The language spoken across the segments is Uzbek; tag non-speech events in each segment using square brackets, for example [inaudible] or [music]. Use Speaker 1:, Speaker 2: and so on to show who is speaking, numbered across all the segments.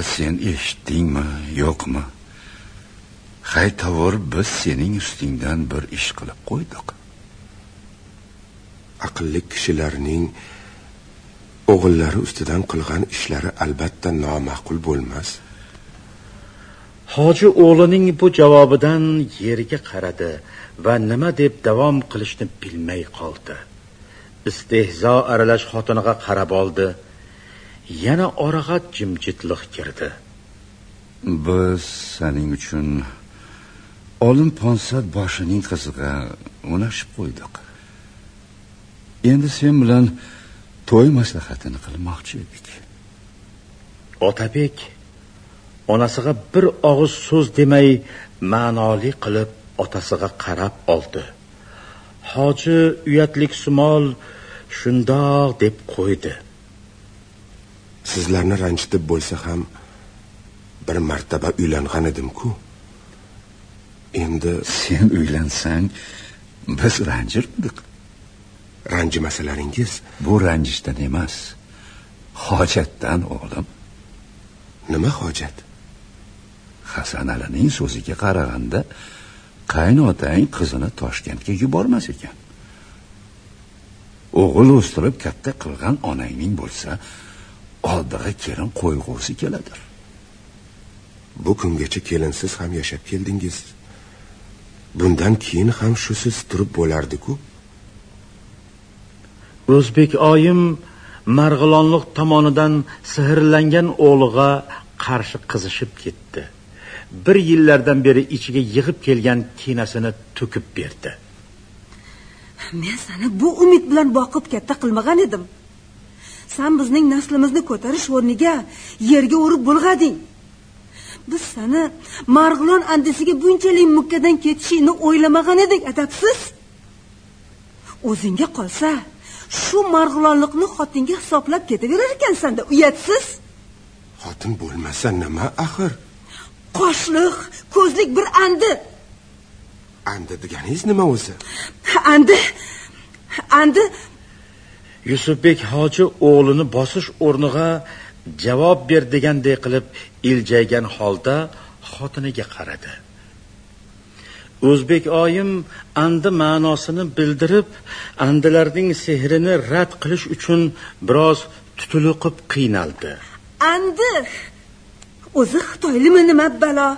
Speaker 1: Hali sen eshitdingmi yo'qmi? Haytovur biz sening ustingdan bir ish qilib qo'ydik.
Speaker 2: Aqlli kishilarning o'g'illari ustidan qilgan ishlari albatta noma'qul bo'lmas.
Speaker 3: Hoji o'g'lining bu javobidan yerga qaradi va nima deb davom qilishni bilmay qoldi. Istehzo aralash xotiniga qarab oldi yana oraga jimjitlik kirdi.
Speaker 1: Biz sening uchun olim ponsat boshining qiziga unashib qo'ydik. Endi sen bilan to'y maslahatini qilmoqchi edik.
Speaker 3: Otabek onasiga bir og'iz so'z demay ma'noli qilib otasiga qarab oldi. Hoji uyatlik sumol shundoq deb qo'ydi
Speaker 2: sizlarni ranjitib bo'lsa ham bir martaba uylangan edim-ku. Endi
Speaker 1: sen uylansang biz ranjirdik
Speaker 2: ranjimasalaringiz
Speaker 1: bu ranjishdan emas hojatdan o'g'lim
Speaker 2: nima hojat?
Speaker 1: Hasan alining so'ziga qaraganda qaynotang qizini toshkentga yubormas ekan. O'g'il o'stirib katta qilgan onangning bo'lsa oldig'a kelin qo'yg'usi keladir
Speaker 2: bu kungacha kelinsiz ham yashab keldingiz. Bundan keyin ham shusiz turib bo'lardi-ku.
Speaker 3: O'zbek oyim marg'ilonliq tomonidan sehrlangan o'g'liga qarshi qizishib ketdi. Bir yillardan beri ichiga yig'ib kelgan kinasini to'kib berdi.
Speaker 4: Men seni bu umid bilan boqib katta qilmagan edim san bizning naslimizni ko'tarish o'rniga yerga urib bulg'ading. Biz seni marg'ilon andisiga bunchalik mukkadan ketishingni o'ylamagan edik adabsiz. O'zingga qolsa shu marg'ilonliqni xotinga hisoblab ketaverar ekansanda uyatsiz.
Speaker 2: Xotin bo'lmasa nima axir?
Speaker 4: Qoshliq ko'zlik bir andi.
Speaker 2: Andi deganingiz nima o'zi?
Speaker 4: Andi andi
Speaker 3: yusufbek hoji o'g'lini bosish o'rniga javob ber deganday qilib iljaygan holda xotiniga qaradi. O'zbek oyim andi ma'nosini bildirib andilarning sehrini rad qilish uchun biroz tutuluqib qiynaldi.
Speaker 4: Andi? O'zi xitoylimi nima balo?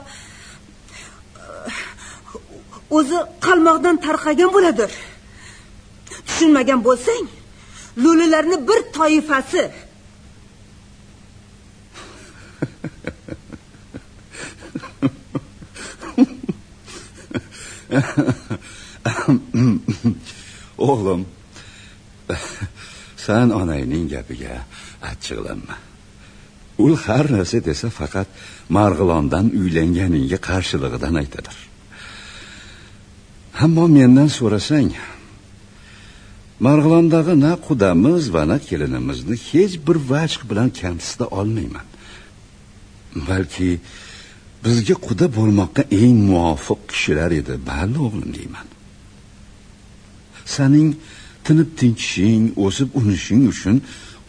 Speaker 4: O'zi qalmoqdan tarqagan bo'ladir. Tushunmagan bo'lsang. Lo'lilarni bir toifasi [laughs]
Speaker 1: o'g'lim san onangning gapiga achchiqlanma u har narsa desa faqat marg'ilondan uylanganingga qarshilig'idan aytadir ammo mendan so'rasang marg'ilondagi na qudamiz va na kelinimizni hech bir vajh bilan kamsita olmayman. Balki bizga quda bo'lmoqqa eng muvofiq kishilar edi balli o'g'lim deyman. Saning tinib tinchishing o'sib unishing uchun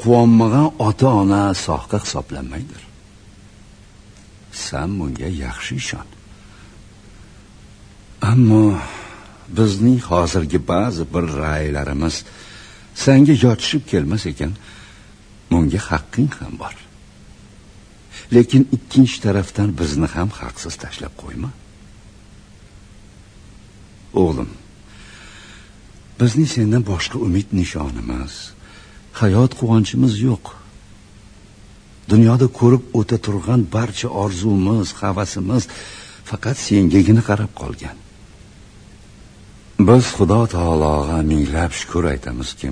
Speaker 1: quvonmagan ota ona sohqa hisoblanmaydir. San bunga yaxshi ishon. Ammo bizning hozirgi ba'zi bir ra'ylarimiz senga yotishib kelmas ekan bunga haqqing ham bor. Lekin ikkinchi tarafdan bizni ham haqsiz tashlab qo'yma. O'g'lim bizning sendan boshqa umid nishonimiz hayot quvonchimiz yo'q. Dunyoda ko'rib o'ta turgan barcha orzumiz havasimiz faqat sengagina qarab qolgan. Biz xudo taologa minglab shukur aytamizki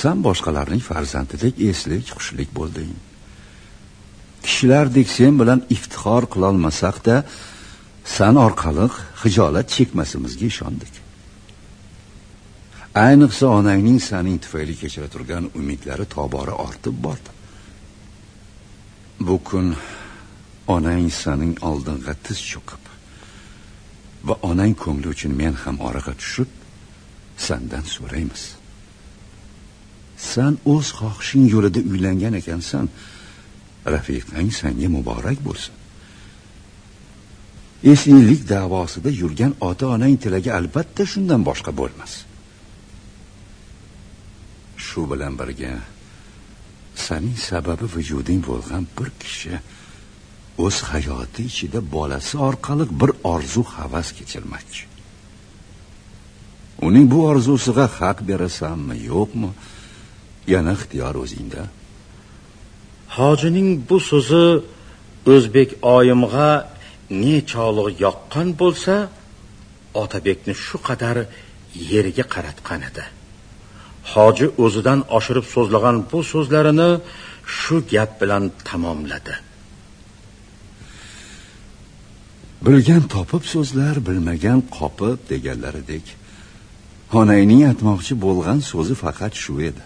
Speaker 1: san boshqalarning farzandidek eslik xushlik bo'lding. Kishilardek sen bilan iftixor qilolmasakda san orqali hijolat chekmasimizga ishondik. Ayniqsa onangning saning tufayli kechira turgan umidlari tobora ortib bordi. Bu kun onang saning oldinga tiz cho'kib va onang ko'ngli uchun men ham oraga tushib sandan so'raymiz. San o'z xohishing yo'lida uylangan ekansan. Rafiqang sanga muborak bo'lsin. Eslilik davosida yurgan ota onang tilagi albatta shundan boshqa bo'lmas. Shu bilan birga saning sababi vujuding bo'lgan bir kishi o'z hayoti ichida bolasi orqali bir orzu havas kechirmoqchi. Uning bu orzusiga haq berasanmi yo'qmi yana ixtiyor o'zingda.
Speaker 3: Hojining bu so'zi o'zbek oyimg'a nechog'liq yoqqan bo'lsa otabekni shu qadar yeriga qaratgan edi. Hoji o'zidan oshirib so'zlagan bu so'zlarini shu gap bilan tamomladi.
Speaker 1: Bilgan topib so'zlar bilmagan qopib deganlaridek. Xonayning aytmoqchi bo'lgan so'zi faqat shu edi.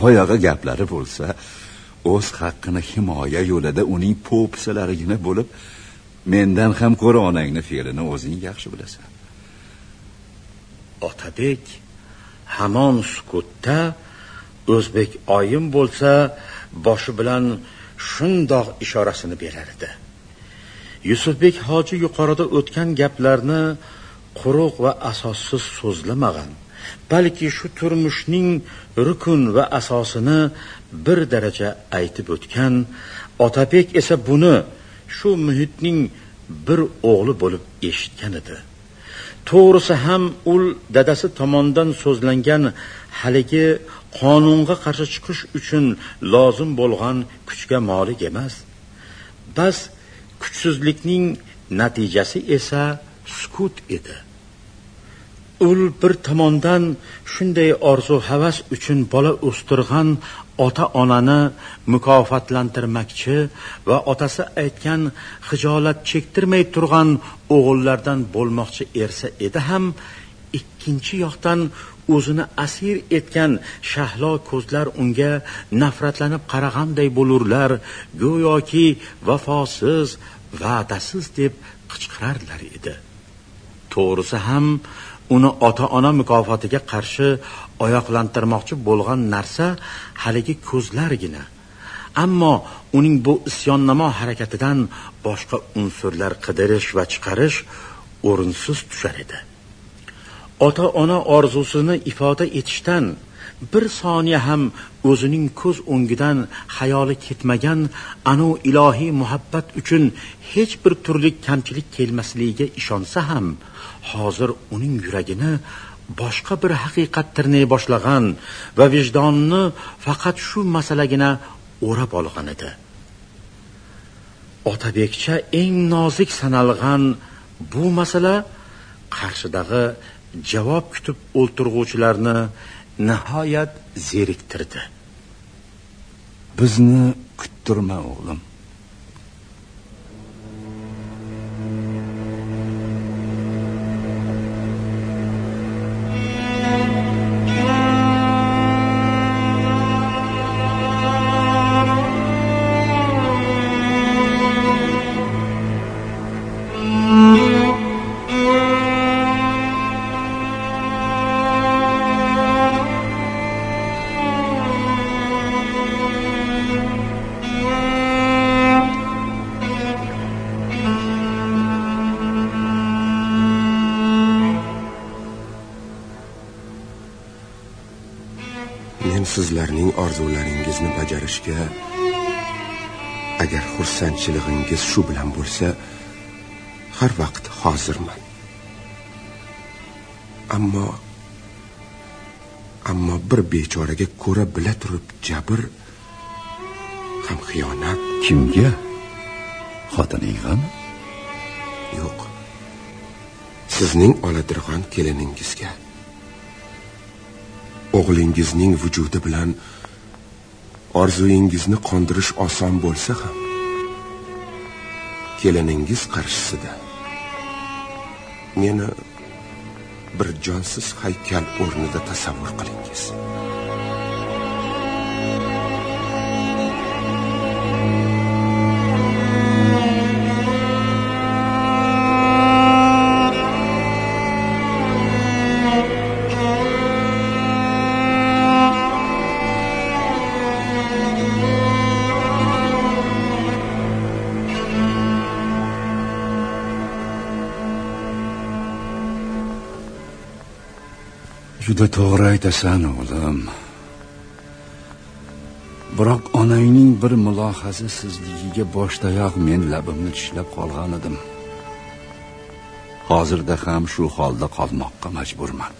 Speaker 1: Boyag'i gaplari bo'lsa o'z haqqini himoya yo'lida uning po'pisalarigina bo'lib mendan ham ko'ra onangni fe'lini o'zing yaxshi bilasan.
Speaker 3: Otadek hamon sukutda o'zbek oyim bo'lsa boshi bilan shundoq ishorasini berar edi. Yusufbek hoji yuqorida o'tgan gaplarni quruq va asossiz so'zlamagan balki shu turmushning rukun va asosini bir daraja aytib o'tgan. Otabek esa buni shu muhitning bir o'g'li bo'lib eshitgan edi. To'g'risi ham u dadasi tomonidan so'zlangan haligi qonunga qarshi chiqish uchun lozim bo'lgan kuchga molik emas. Bas kuchsizlikning natijasi esa sukut edi. Ul bir tomondan shunday orzu havas uchun bola o'stirgan ota onani mukofotlantirmoqchi va otasi aytgan hijolat chektirmay turgan o'g'illardan bo'lmoqchi ersa edi ham ikkinchi yoqdan o'zini asir etgan shahlo ko'zlar unga nafratlanib qaraganday bo'lurlar go'yoki vafosiz va'dasiz deb qichqirarlar edi. To'g'risi ham uni ota ona mukofotiga qarshi oyoqlantirmoqchi bo'lgan narsa haligi ko'zlargina. Ammo uning bu isyonnamo harakatidan boshqa unsurlar qidirish va chiqarish o'rinsiz tushar edi. Ota ona orzusini ifoda etishdan bir soniya ham o'zining ko'z o'ngidan xayoli ketmagan anu ilohiy muhabbat uchun hech bir turli kamchilik kelmasligiga ishonsa ham hozir uning yuragini boshqa bir haqiqat tirnay boshlagan va vijdonni faqat shu masalagina o'rab olgan edi. Otabekcha eng nozik sanalgan bu masala qarshidagi javob kutib o'ltirg'uvchilarni nihoyat zeriktirdi.
Speaker 1: Bizni kuttirma o'g'lim.
Speaker 2: Bajarishga agar xursandchilig'ingiz shu bilan bo'lsa har vaqt hozirman. Ammo ammo bir bechoraga ko'ra bila turib jabr ham xiyonat.
Speaker 1: Kimga? Xotiningami
Speaker 2: yo'q. Sizning oladirg'on keliningizga o'g'lingizning vujudi bilan orzuyingizni qondirish oson bo'lsa ham keliningiz qarshisida. Meni bir jonsiz haykal o'rnida tasavvur qilingiz.
Speaker 1: Juda to'g'ri aytasan o'g'lim. Biroq onangning bir mulohazasizligiga boshdayoq men labimni tishlab qolgan edim. Hozirda ham shu holda qolmoqqa majburman.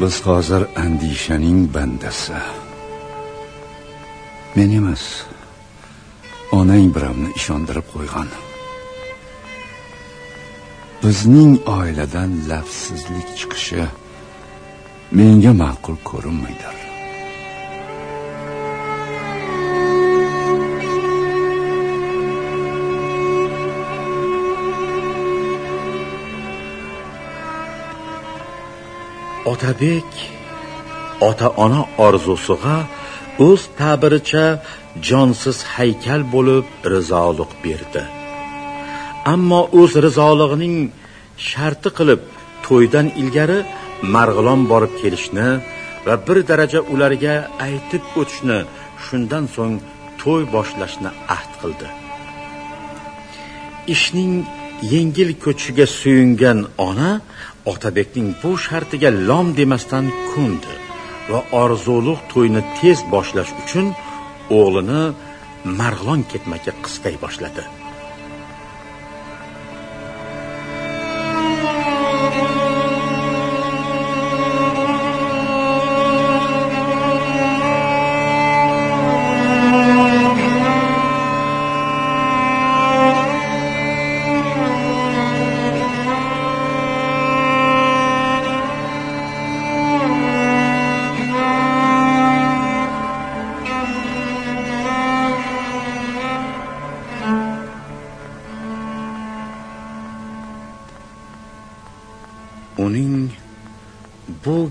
Speaker 1: Biz hozir andishaning bandasi. Men emas onang biramni ishontirib qo'ygan. Bizning oiladan lafsizlik chiqishi menga ma'qul ko'rinmaydir
Speaker 3: otabek ota ona orzusiga o'z ta'biricha jonsiz haykal bo'lib rizoliq berdi. Ammo o'z rizolig'ining sharti qilib to'ydan ilgari marg'ilon borib kelishni va bir daraja ularga aytib o'tishni shundan so'ng to'y boshlashni ahd qildi. Ishning yengil ko'chishiga suyungan ona otabekning bu shartiga lom demasdan ko'ndi va orzuluq to'yni tez boshlash uchun o'g'lini marg'ilon ketmaga qistay boshladi.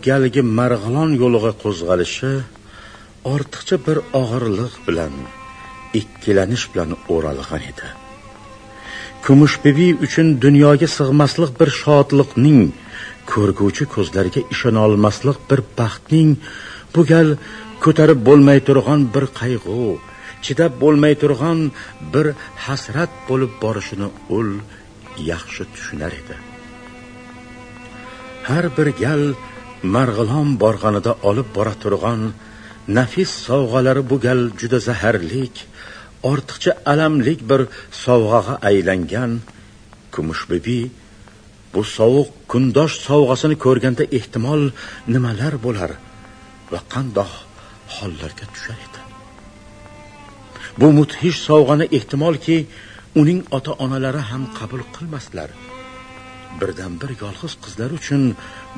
Speaker 3: Galgi marg'ilon yo'liga qo'zg'alishi ortiqcha bir og'irlik bilan ikkilanish bilan o'ralgan edi. Kumushbibi uchun dunyoga sig'maslik bir shodliqning ko'rguvchi ko'zlariga ishonolmaslik bir baxtning bu gal ko'tarib bo'lmay turgan bir qayg'u chidab bo'lmay turgan bir hasrat bo'lib borishini ul yaxshi tushunar edi. Har bir gal marg'ilon borganida olib bora turgan nafis sovg'alari bu gal juda zaharlik ortiqcha alamlik bir sovg'aga aylangan kumush bibi bu sovuq kundosh sovg'asini ko'rganda ehtimol nimalar bo'lar va qandoq hollarga tushar edi. Bu mudhish sovg'ani ehtimolki uning ota onalari ham qabul qilmaslar birdan bir yolg'iz qizlar uchun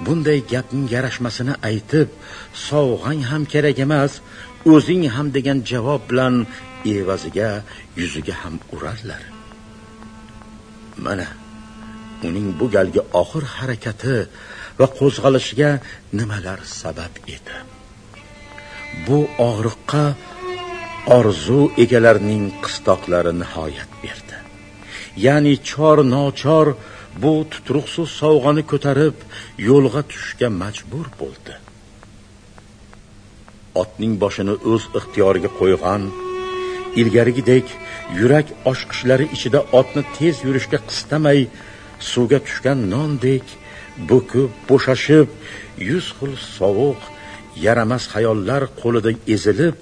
Speaker 3: bunday gapning yarashmasini aytib sovg'ang ham kerak emas o'zing ham degan javob bilan evaziga yuziga ham urarlar. Mana uning bu galgi oxir harakati va qo'zg'alishiga nimalar sabab edi? Bu og'riqqa orzu egalarining qistoqlari nihoyat berdi. Ya'ni chor nochor bu tutruqsiz sovg'ani ko'tarib yo'lga tushishga majbur bo'ldi. Otning boshini o'z ixtiyoriga qo'ygan ilgarigidek yurak oshqishlari ichida otni tez yurishga qistamay suvga tushgan nondek bo'kib bo'shashib yuz xil sovuq yaramas xayollar qo'lida ezilib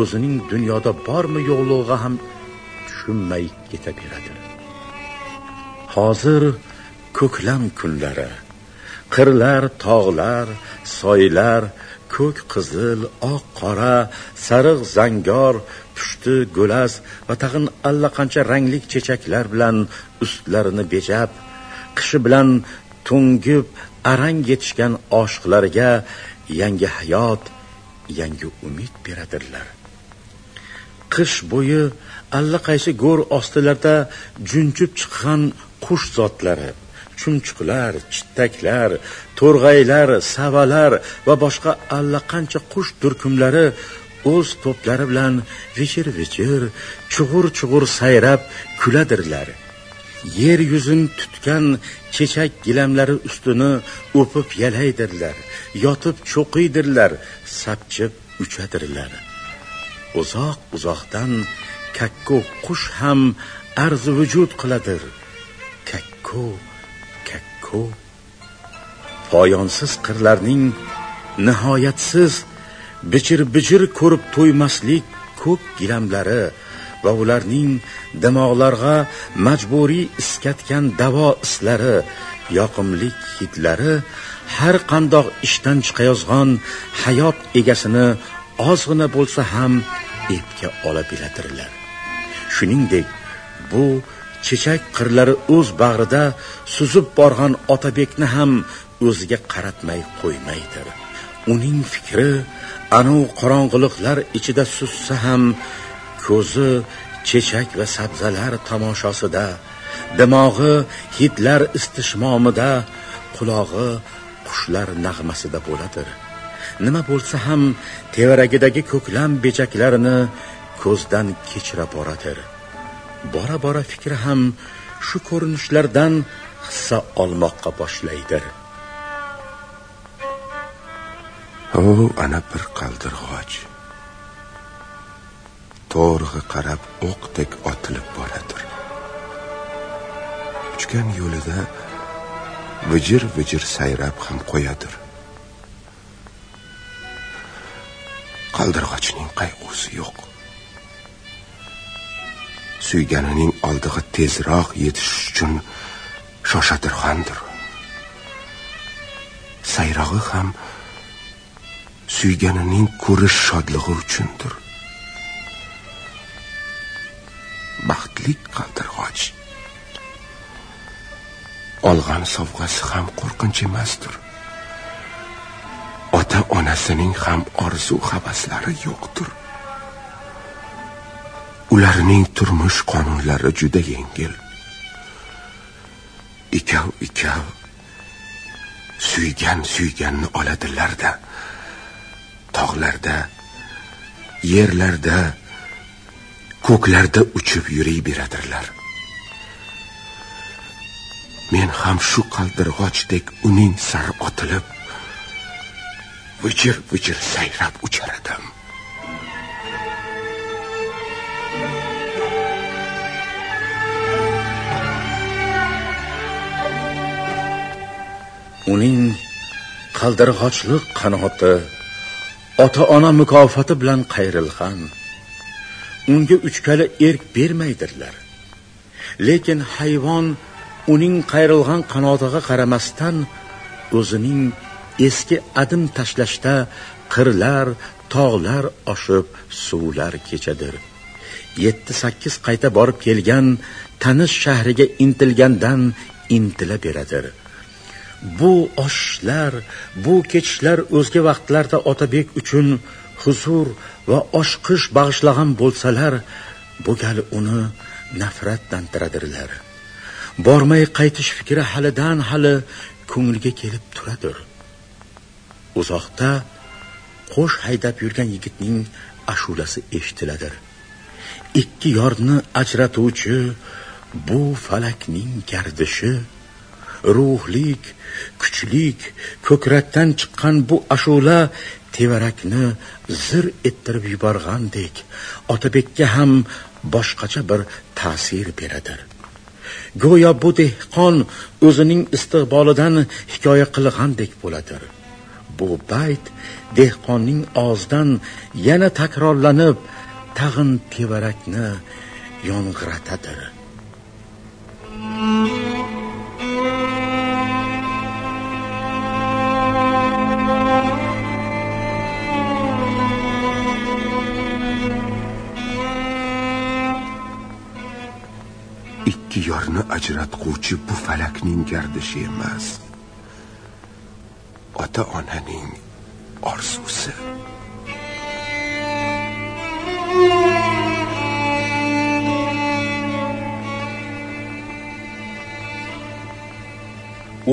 Speaker 3: o'zining dunyoda bormi yo'qlig'iga ham tushunmay ketaveradi. Hozir ko'klam kunlari. Qirlar tog'lar soylar ko'k qizil oq qora sariq zangor pushti go'las va tag'in allaqancha rangli chechaklar bilan ustlarini bejab qishi bilan to'ngib arang yetishgan oshiqlarga yangi hayot yangi umid beradirlar. Qish bo'yi allaqaysi go'r ostilarda junjib chiqqan qush zotlari chumchuqlar chittaklar to'rg'aylar savalar va boshqa allaqancha qush turkumlari o'z to'plari bilan vichir vichir chug'ur chug'ur sayrab kuladirlar. Yer yuzin tutgan chechak gilamlari ustini o'pib yalaydirlar yotib cho'qiydirlar sapchib uchadirlar. Uzoq uzoqdan kakko qush ham arzu vujud qiladir kakko kakko. Poyonsiz qirlarning nihoyatsiz bichir bichir ko'rib to'ymaslik ko'k gilamlari va ularning dimoqlarga majburiy iskatgan davo islari yoqimli hidlari har qandoq ishdan chiqayozgan hayot egasini ozgina bo'lsa ham epga ola biladilar shuningdek bu chechak qirlari o'z bag'rida suzib borgan otabekni ham o'ziga qaratmay qo'ymaydi uning fikri anu qorong'iliklar ichida sussa ham ko'zi chechak va sabzalar tomoshasida dimog'i hidlar istishmomida qulog'i qushlar nag'masida bo'ladir. Nima bo'lsa ham tevaragidagi ko'klam bechaklarini ko'zdan kechira boradir. Bora bora fikri ham shu ko'rinishlardan hissa olmoqqa boshlaydir.
Speaker 2: U ana bir qaldirg'och. To'rg'i qarab o'qdek otilib boradir. Uchgan yo'lida vijir vijir sayrab ham qo'yadir. Qaldirg'ochning qayg'usi yo'q. Suyganining oldiga tezroq yetish uchun shoshadirg'andir sayrog'i ham suyganining ko'rish shodlig'i uchundir. Baxtli qaldirg'och. Olgan sovg'asi ham qo'rqinch emasdir. Ota onasining ham orzu havaslari yo'qdir. Ularning turmush qonunlari juda yengil. Ikov ikov suygan suyganni oladilarda tog'larda yerlarda ko'klarda uchib yuriy beradilar men ham shu qaldirg'ochdek uning sari otilib vijir vijir sayrab uchar edim
Speaker 3: uning qaldirg'ochlik qanoti ota ona mukofoti bilan qayrilgan. Unga uchkala erk bermaydirlar. Lekin hayvon uning qayrilgan qanotiga qaramasdan o'zining eski adim tashlashda qirlar tog'lar oshib suvlar kechadir. Yetti sakkiz qayta borib kelgan tanish shahriga intilgandan intila beradir. Bu oshlar bu kechishlar o'zga vaqtlarda otabek uchun huzur va oshqish bag'ishlagan bo'lsalar bu gal uni nafratlantiradilar. Bormay qaytish fikri halidan hali ko'ngliga kelib turadir. Uzoqda qo'sh haydab yurgan yigitning ashulasi eshitiladir. Ikki yorni ajratuvchi bu falakning gardishi ruhlik kuchlik ko'krakdan chiqqan bu ashula tevarakni zir ettirib yuborgandek otabekka ham boshqacha bir ta'sir beradir. Go'yo bu dehqon o'zining istiqbolidan hikoya qilgandek bo'ladir. Bu bayt dehqonning og'zidan yana takrorlanib tag'in tevarakni yong'iratadir.
Speaker 2: Ikki yorni ajratquvchi bu falakning gardishi emas. Ota onaning orzusi.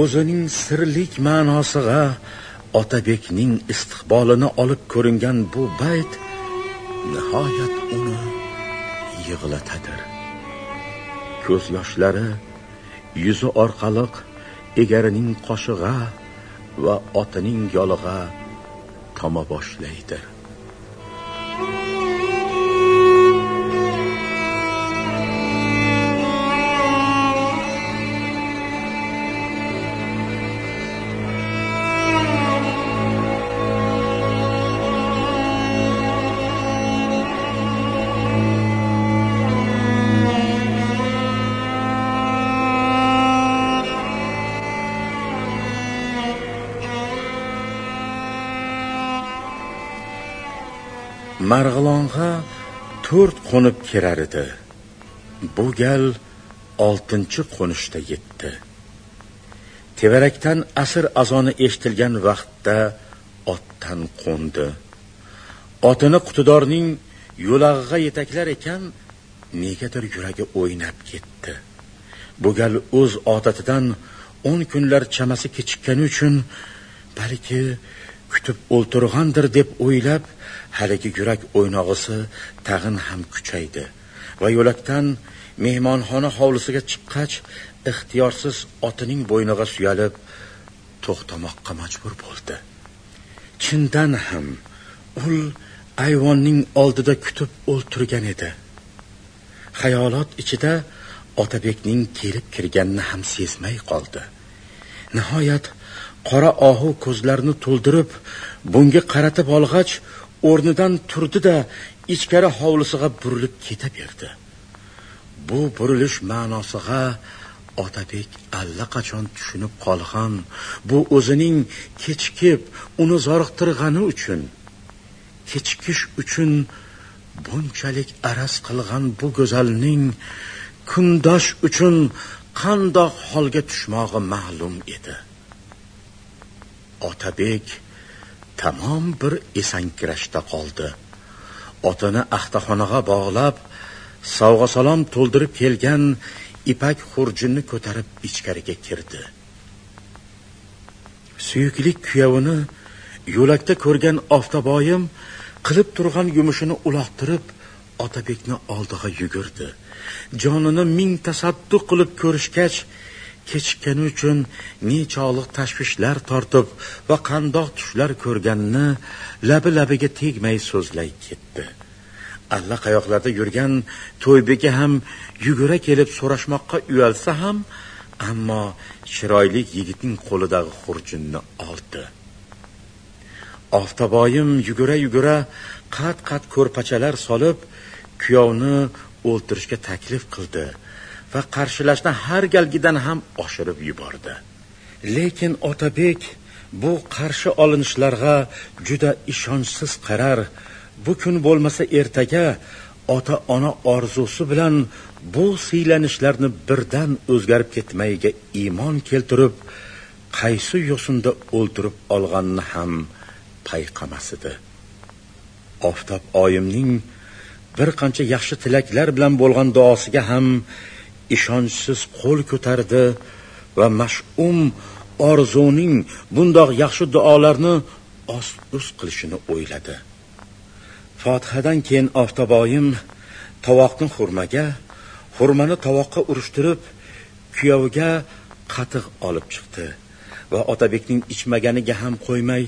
Speaker 3: O'zining sirlik ma'nosiga otabekning istiqbolini olib ko'ringan bu bayt nihoyat uni yig'latadir. Ko'z yoshlari yuzi orqaliq egarining qoshig'a va otining yolig'a toma boshlaydi. Qo'nib kirar edi. Bu gal oltinchi qo'nishda yetdi. Tevarakdan asr azoni eshitilgan vaqtda otdan qo'ndi. Otini qutidorning yo'lag'iga yetaklar ekan negadir yuragi o'ynab ketdi. Bu gal o'z odatidan o'n kunlar chamasi kechikkani uchun balki kutib o'ltirgandir deb o'ylab haligi yurak o'ynog'isi tag'in ham kuchaydi. Va yo'lakdan mehmonxona hovlisiga chiqqach ixtiyorsiz otining bo'yniga suyalib to'xtamoqqa majbur bo'ldi. Chindan ham ul ayvonning oldida kutib o'ltirgan edi. Xayolot ichida otabekning kelib kirganini ham sezmay qoldi. Nihoyat qora ohu ko'zlarini to'ldirib bunga qaratib olg'ach o'rnidan turdi da ichkari hovlisiga burilib ketaverdi bu burilish ma'nosiga otabek allaqachon tushunib qolgan bu o'zining kechikib uni zoriqtirgani uchun kechikish uchun bunchalik araz qilgan bu go'zalning kundosh uchun qandoq holga tushmog'i ma'lum edi. Otabek tamom bir esankirashda qoldi. Otini axtaxonaga bog'lab sovg'a salom to'ldirib kelgan ipak xurjunni ko'tarib ichkariga kirdi. Suyukli kuyovini yo'lakda ko'rgan oftoboyim qilib turgan yumushini uloqtirib otabekni oldiga yugurdi. Jonini ming tasadduq qilib ko'rishgach kechikkani uchun nechog'liq tashvishlar tortib va qandoq tushlar ko'rganini labi labiga tegmay so'zlay ketdi. Allaqayoqlarda yurgan to'ybeka ham yugura kelib so'rashmoqqa uyalsa ham ammo chiroyli yigitning qo'lidagi xurjunni oldi. Oftoboyim yugura yugura qat qat ko'rpachalar solib kuyovni o'ltirishga taklif qildi. Va qarshilashni har galgidan ham oshirib yubordi. Lekin otabek bu qarshi olinishlarga juda ishonchsiz qarar. Bu kun bo'lmasa ertaga ota ona orzusi bilan bu siylanishlarni birdan o'zgarib ketmayiga iymon keltirib qaysi yo'sinda o'ldirib olganini ham payqamas edi. Oftob oyimning bir qancha yaxshi tilaklar bilan bo'lgan duosiga ham ishonchsiz qo'l ko'tardi va mash'um orzuning bundoq yaxshi duolarni ost ust qilishini o'yladi. Fotihadan keyin oftoboyim tovoqni xurmaga xurmani tovoqqa urishtirib kuyoviga qatiq olib chiqdi va otabekning ichmaganiga ham qo'ymay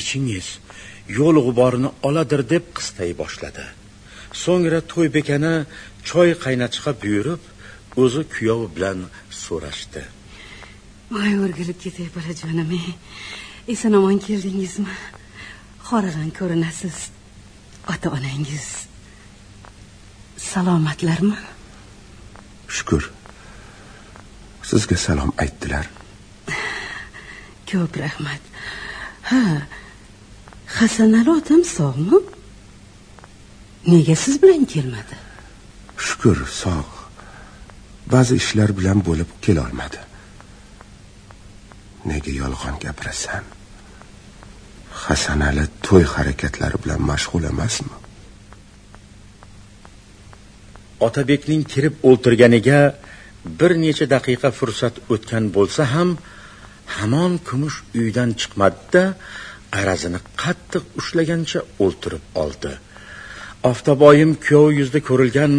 Speaker 3: ichingiz yo'l g'uborini oladir deb qistay boshladi. So'ngra to'ybekani choy qaynatishga buyurib o'zi kuyovi bilan so'rashdi.
Speaker 4: Voy o'rgilib ketay bolajonim eson omon keldingizmi? Horag'an ko'rinasiz ota onangiz salomatlarmi?
Speaker 2: Shukur. Sizga salom aytdilar.
Speaker 4: Ko'p rahmat. Ha hasanali otam sog'mi? Nega siz bilan kelmadi?
Speaker 2: Shukur sog' ba'zi ishlar bilan bo'lib kelolmadi. Nega yolg'on gapirasan? Hasanali to'y harakatlari bilan mashg'ul emasmi?
Speaker 3: Otabekning kirib o'ltirganiga bir necha daqiqa fursat o'tgan bo'lsa ham hamon kumush uydan chiqmadida arazini qattiq ushlagancha o'ltirib oldi. Oftoboyim kuyov yuzida ko'rilgan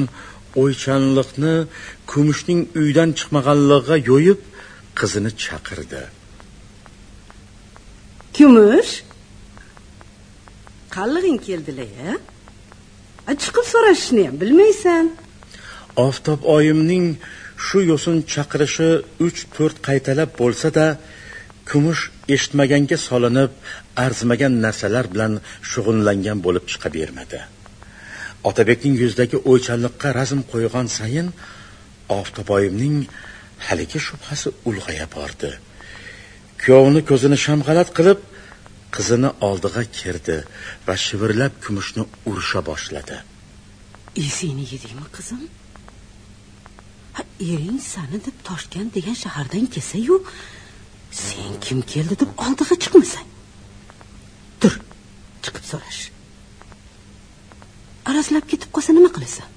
Speaker 3: o'ychanliqni kumushning uydan chiqmaganligiga yo'yib qizini chaqirdi.
Speaker 4: Kumush? Qallig'ing keldilar a chiqib so'rashishni ham bilmaysan.
Speaker 3: Oftob oyimning shu yo'sin chaqirishi uch to'rt qaytalab bo'lsa da kumush eshitmaganga solinib arzimagan narsalar bilan shug'ullangan bo'lib chiqavermadi otabekning yuzidagi o'ychanliqqa razm qo'ygan sayin oftoboyimning haligi shubhasi ulg'aya bordi. Kuyovni ko'zini shamg'alat qilib qizini oldiga kirdi va shivirlab kumushni urisha boshladi.
Speaker 4: Esingni yedingmi qizim? Ha ering sani deb toshkent degan shahardan kelsayu sen kim keldi deb oldiga chiqmasang tur chiqib so'rash. Arazlab ketib qolsa nima qilasan?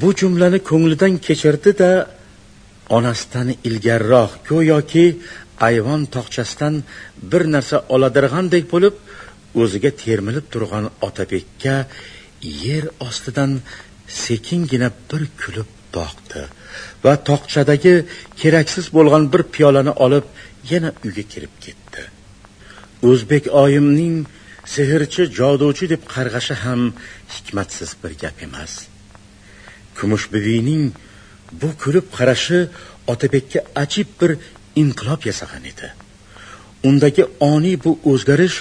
Speaker 3: Bu jumlani ko'nglidan kechirdi da onasidan ilgariroq go'yoki ayvon tog'chasidan bir narsa oladirgandek bo'lib o'ziga termilib turgan otabekka yer ostidan sekingina bir kulib boqdi va tog'chadagi keraksiz bo'lgan bir piyolani olib yana uyga kirib ketdi. O'zbek oyimning sehrchi joduchi deb qarg'ashi ham hikmatsiz bir gap emas. Kumushbibining bu kulib qarashi otabekka ajib bir inqilob yasagan edi. Undagi oniy bu o'zgarish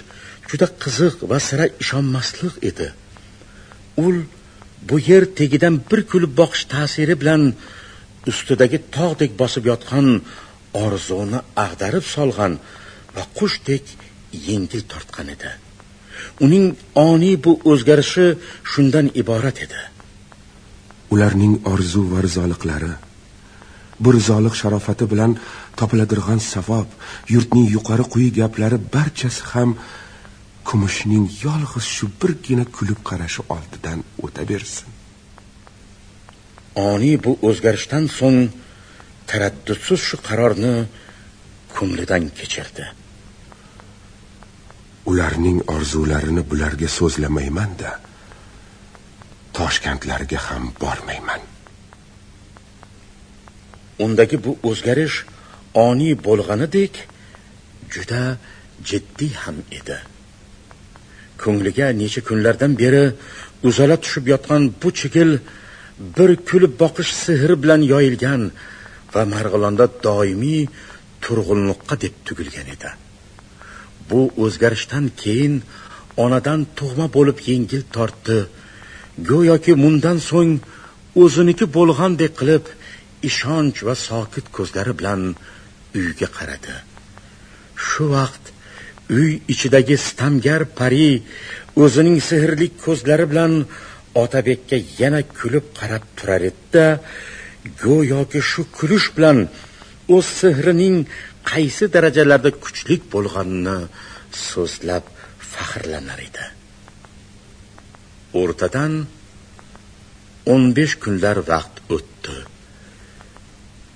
Speaker 3: juda qiziq va sira ishonmaslik edi. Ul bu yer tegidan bir kulib boqish ta'siri bilan ustidagi tog'dek bosib yotgan orzuni ag'darib solgan va qushdek yengil tortgan edi. Uning oniy bu o'zgarishi shundan iborat edi.
Speaker 2: Ularning orzu va rizoliqlari bu rizoliq sharofati bilan topiladirg'an savob yurtning yuqori quyi gaplari barchasi ham kumushning yolg'iz shu birgina kulib qarashi oldidan o'taversin
Speaker 3: oniy bu o'zgarishdan so'ng taraddudsiz shu qarorni ko'nglidan kechirdi
Speaker 2: ularning orzularini bularga so'zlamayman-da toshkentlarga ham bormayman.
Speaker 3: Undagi bu o'zgarish oniy bo'lganidek juda jiddiy ham edi. Ko'ngliga necha kunlardan beri uzala tushib yotgan bu chigil bir kulib boqish sehri bilan yoyilgan va marg'ilonda doimiy turg'unliqqa deb tugilgan edi. Bu o'zgarishdan keyin onadan tug'ma bo'lib yengil tortdi. Go'yoki mundan so'ng o'ziniki bo'lgandek qilib ishonch va sokit ko'zlari bilan uyga qaradi. Shu vaqt uy ichidagi stamgar pari o'zining sehrli ko'zlari bilan otabekka yana kulib qarab turar edida go'yoki shu kulish bilan o'z sehrining qaysi darajalarda kuchlik bo'lganini so'zlab faxrlanar edi. O'rtadan o'n besh kunlar vaqt o'tdi.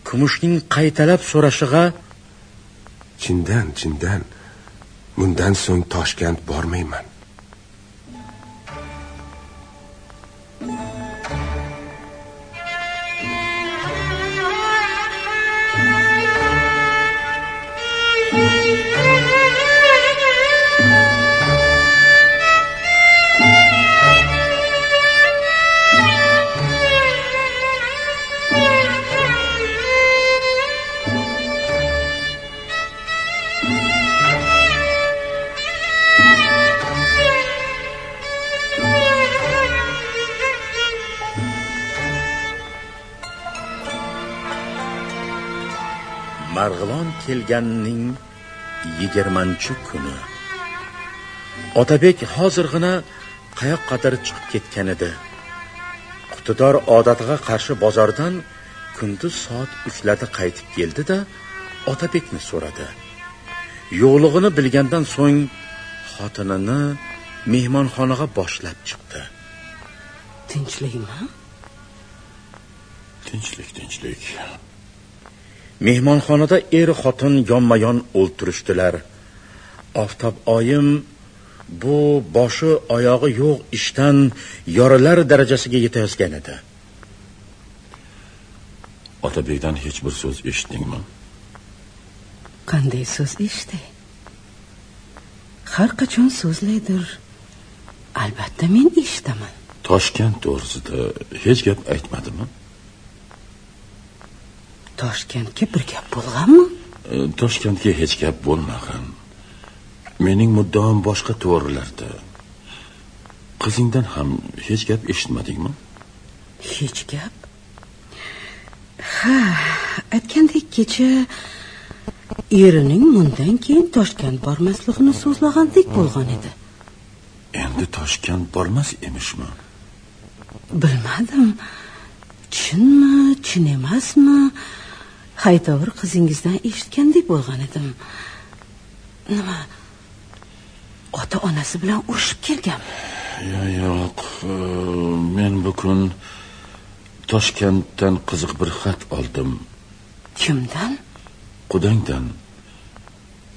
Speaker 3: Kumushning qaytalab so'rashig'a
Speaker 2: chindan chindan bundan so'ng toshkent bormayman.
Speaker 3: Marg'ilon kelganining yigirmanchi kuni. Otabek hozirgina qayoqqadir chiqib ketgan edi? Qutidor odatiga qarshi bozordan kunduz soat uchlarda qaytib keldi da otabekni so'radi. Yo'qlig'ini bilgandan so'ng xotinini mehmonxonaga boshlab chiqdi.
Speaker 4: Tinchlikmi?
Speaker 5: Tinchlik tinchlik
Speaker 3: mehmonxonada er xotin yonma yon o'ltirishdilar. Oftob oyim bu boshi oyog'i yo'q ishdan yorilar darajasiga yetayozgan edi.
Speaker 5: Otabekdan hech bir so'z eshitdingmi?
Speaker 4: Qanday so'z eshitdi har qachon so'zlaydir. Albatta men eshitaman.
Speaker 5: Toshkent to'g'risida hech gap aytmadimi
Speaker 4: toshkentga bir gap bo'lganmi?
Speaker 5: E, toshkentga hech gap bo'lmagan. Mening muddaom boshqa to'g'rilarda. Qizingdan ham hech gap eshitmadingmi?
Speaker 4: Hech gap? Ha aytgandek kecha erining bundan keyin toshkent bormasligini so'zlagandek bo'lgan edi.
Speaker 5: Endi toshkent bormas emishmi?
Speaker 4: Bilmadim. Chinmi chin emasmi haytovur qizingizdan eshitgandek bo'lgan edim. Nima? Ota onasi bilan urushib kelganmi
Speaker 5: yo yo'q. Men bu kun toshkentdan qiziq bir xat oldim.
Speaker 4: Kimdan?
Speaker 5: Qudangdan.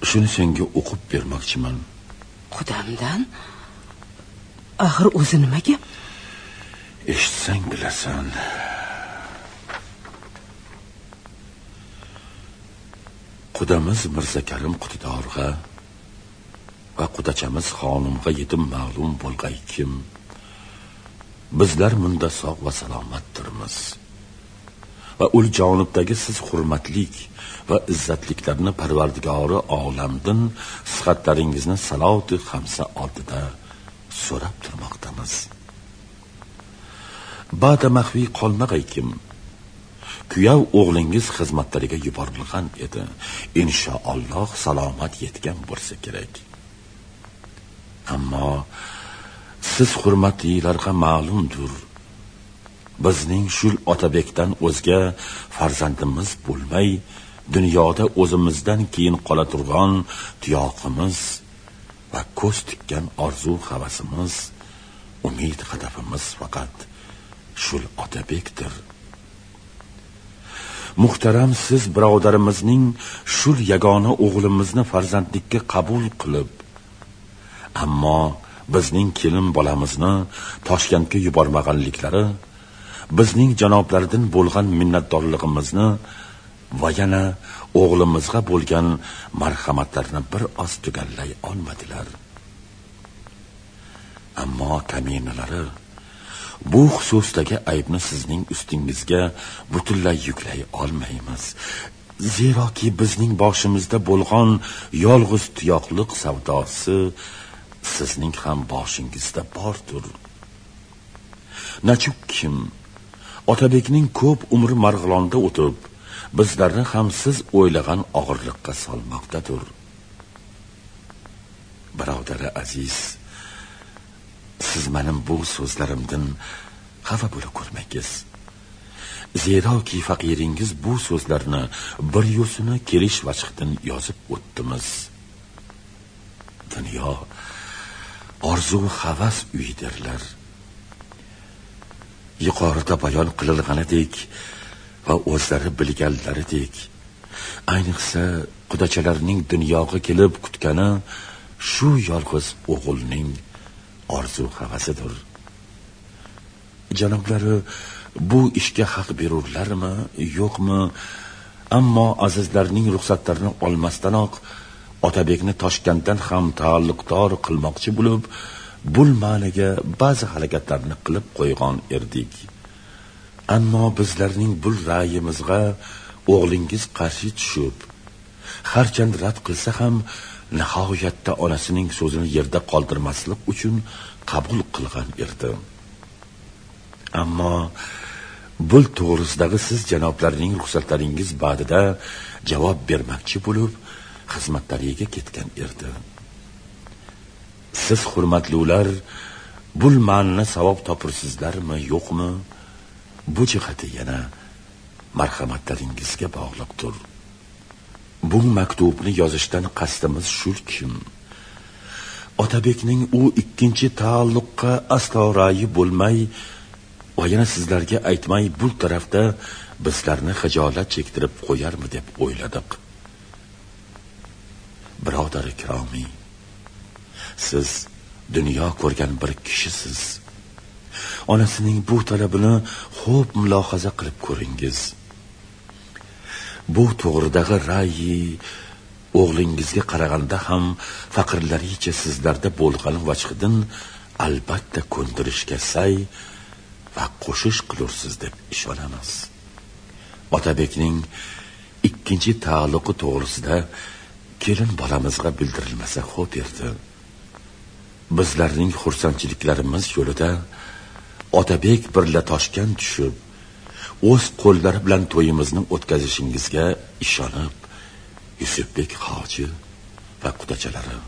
Speaker 5: Shuni senga o'qib bermoqchiman.
Speaker 4: Qudamdan? Axir o'zi nima gap
Speaker 5: eshitsang bilasan qudamiz mirzakarim qutidorg'a va qudachamiz xonimga yetib ma'lum bo'lg'ay kim? Bizlar munda sog' va salomatdirmiz. Va ul jonibdagi siz hurmatlik va izzatliklarni parvardigori olamdin sihatlaringizni saloti hamsa oldida so'rab turmoqdamiz. Ba'da maxfiy qolmag'ay kim? Kuyav o'g'lingiz xizmatlariga yuborilgan edi. Inshaalloh salomat yetgan bo'lsa kerak. Ammo siz hurmatlilarga ma'lumdir bizning shul otabekdan o'zga farzandimiz bo'lmay dunyoda o'zimizdan keyin qola turgan tuyoqimiz va ko'z tikkan orzu havasimiz umid hadafimiz faqat shul otabekdir. Muhtaram siz birodarimizning shul yagona o'g'limizni farzandlikka qabul qilib ammo bizning kelin bolamizni toshkentga yubormaganliklari bizning janoblardan bo'lgan minnatdorligimizni va yana o'g'limizga bo'lgan marhamatlarini bir oz tugallay olmadilar. Ammo kaminalari bu xususdagi aybni sizning ustingizga butunlay yuklay olmaymiz. Zeroki bizning boshimizda bo'lgan yolg'iz tuyoqliq savdosi sizning ham boshingizda bordir. Nachuk kim? Otabekning ko'p umri marg'ilonda o'tib bizlarni ham siz o'ylagan og'irliqqa solmoqdadir. Birodari aziz siz menim bu so'zlarimdan xafa bo'lib ko'rmangiz zeroki faqiringiz bu so'zlarni bir yo'sini kelish vajhidan yozib o'tdimiz dunyo orzu havas uyidirlar yuqorida bayon qililganidek va o'zlari bilganlaridek ayniqsa qudachalarning dunyoga kelib kutgani shu yolg'iz o'g'ilning orzu havasidir. Janoblari bu ishga haq berurlarmi yo'qmi? Ammo azizlarning ruxsatlarini olmasdanoq otabekni toshkentdan ham taalluqdor qilmoqchi bo'lib bul ma'niga ba'zi harakatlarni qilib qo'ygan erdik. Ammo bizlarning bul ra'yimizga o'g'lingiz qarshi tushib harchand rad qilsa ham nihoyatda onasining so'zini yerda qoldirmaslik uchun qabul qilgan edi. Ammo bul to'g'risidagi siz janoblarning ruxsatlaringiz ba'dida javob bermoqchi bo'lib xizmatlariga ketgan edi. Siz hurmatli ular bul ma'nini savob topirsizlarmi yo'qmi? Bu jihati yana marhamatlaringizga bog'liqdir. Bu maktubni yozishdan qasdimiz shulkim otabekning u ikkinchi taalluqqa aslo rayi bo'lmay va yana sizlarga aytmay bu tarafda bizlarni hijolat chektirib qo'yarmi deb o'yladik. Birodar ikromiy siz dunyo ko'rgan bir kishisiz. Onasining bu talabini xo'p mulohaza qilib ko'ringiz. Bu to'g'ridagi ra'yi o'g'lingizga qaraganda ham faqirlaricha sizlarda bo'lgani vajhidan albatta ko'ndirishga say va qo'shish qilursiz deb ishonamiz. Otabekning ikkinchi taalluqi to'g'risida kelin bolamizga bildirilmasa xo'p erdi bizlarning xursandchiliklarimiz yo'lida otabek birla toshkan tushib o'z qo'llari bilan to'yimizni o'tkazishingizga ishonib yusufbek hoji va qudachalari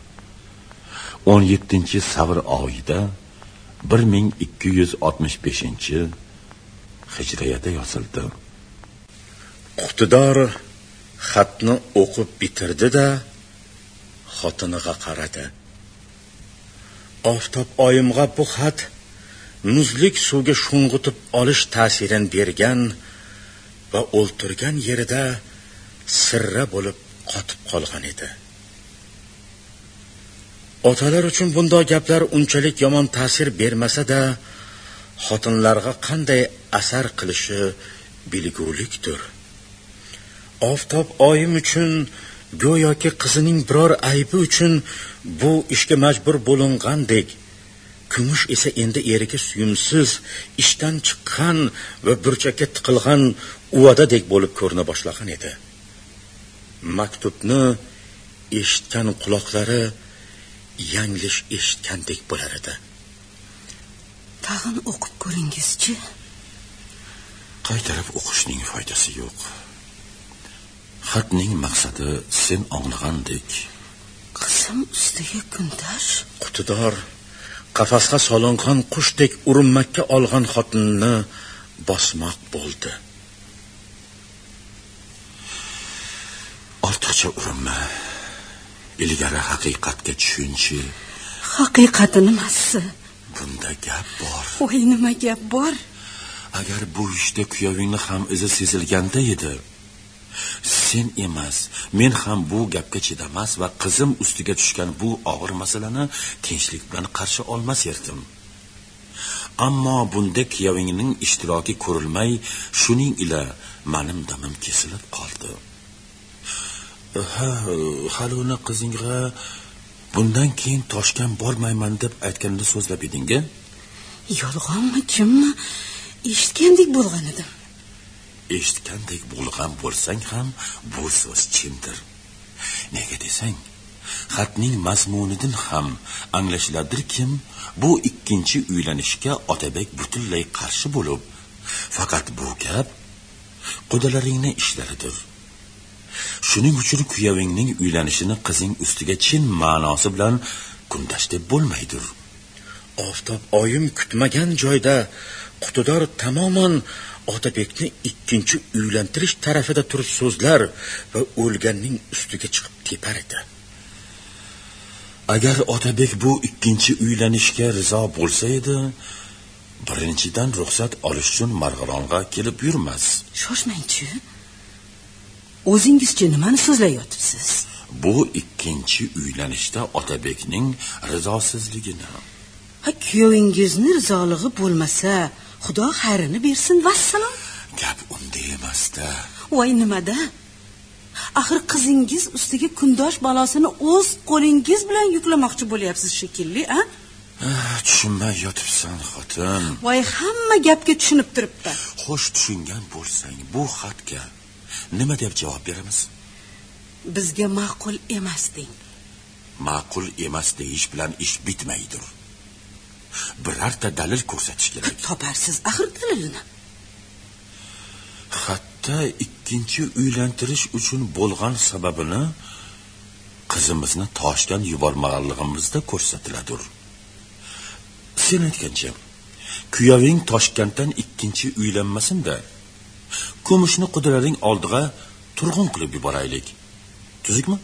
Speaker 5: o'n yettinchi savr oyida bir ming ikki yuz oltmish beshinchi hijriyada yozildi
Speaker 3: qutidor xatni o'qib bitirdi da xotiniga qaradi. Oftob oyimga bu xat muzlik suvga sho'ng'itib olish ta'sirini bergan va o'ltirgan yerida sirra bo'lib qotib qolgan edi. Otalar uchun bundoq gaplar unchalik yomon ta'sir bermasa da xotinlarga qanday asar qilishi bilgulikdir. Oftob oyim uchun go'yoki qizining biror aybi uchun bu ishga majbur bo'lingandek kumush esa endi eriga suyumsiz ishdan chiqqan va burchakka tiqilgan uvadadek bo'lib ko'rina boshlagan edi. Maktubni eshitgan quloqlari yanglish eshitgandek bo'lar edi.
Speaker 4: Tag'in o'qib ko'ringizchi?
Speaker 5: Qaytarib o'qishning foydasi yo'q. Xatning maqsadi sen anglagandek
Speaker 4: qizim ustiga kundosh.
Speaker 3: Qutidor qafasga solingan qushdek urinmakka olgan xotinni bosmoq bo'ldi.
Speaker 5: Ortiqcha urinma ilgari haqiqatga tushunchi.
Speaker 4: Haqiqati nimasi
Speaker 5: bunda gap bor.
Speaker 4: Voy nima gap bor?
Speaker 5: Agar bu ishda kuyovingni ham izi sezilganda edi sen emas men ham bu gapga chidamas va qizim ustiga tushgan bu og'ir masalani tinchlik bilan qarshi olmas edim ammo bunda kuyovingning ishtiroki ko'rilmay shuning ila manim damim kesilib qoldi. Ha hali uni qizingga bundan keyin toshkan bormayman deb aytganida so'zlab eding
Speaker 4: yolg'onmi kimmi? Eshitgandek bo'lgan edim.
Speaker 5: Eshitgandek bo'lgan bo'lsang ham bu so'z chindir. Nega desang xatning mazmunidan ham anglashiladirkim bu ikkinchi uylanishga otabek butunlay qarshi bo'lib faqat bu gap qudalaringni ishlaridir. Shuning uchun kuyovingning uylanishini qizing ustiga chin ma'nosi bilan kundash deb bo'lmaydir.
Speaker 3: Oftob oyim kutmagan joyda qutidor tamoman otabekni ikkinchi uylantirish tarafida turib so'zlar va o'lganning ustiga chiqib tepar edi.
Speaker 5: Agar otabek bu ikkinchi uylanishga rizo bo'lsa edi birinchidan ruxsat olish uchun marg'ilonga kelib yurmas.
Speaker 4: Shoshmangchi o'zingizchi nimani so'zlayotibsiz
Speaker 5: bu ikkinchi uylanishda otabekning rizosizligini.
Speaker 4: Ha kuyovingizni rizolig'i bo'lmasa xudo xayrini bersin vassalom.
Speaker 5: Gap unda emasda.
Speaker 4: Voy nimada? Axir qizingiz ustiga kundosh balosini o'z qo'lingiz bilan yuklamoqchi bo'lyapsiz shekilli a?
Speaker 5: Ah, tushunmay yotibsan xotin.
Speaker 4: Voy hamma gapga tushunib turibdi.
Speaker 5: Xo'sh tushungan bo'lsang bu xatga nima deb javob beramiz?
Speaker 4: Bizga ma'qul emas deng.
Speaker 5: Ma'qul emas deyish bilan ish bitmaydir birorta dalil ko'rsatish kerak. [laughs]
Speaker 4: Toparsiz axir dalilini.
Speaker 5: Xatda ikkinchi uylantirish uchun bo'lgan sababini qizimizni toshdan yubormaganligimizda ko'rsatiladir sen aytgancha kuyoving toshkentdan ikkinchi uylanmasinda kumushni qudraring oldiga turg'un qilib yuboraylik. Tuzukmi?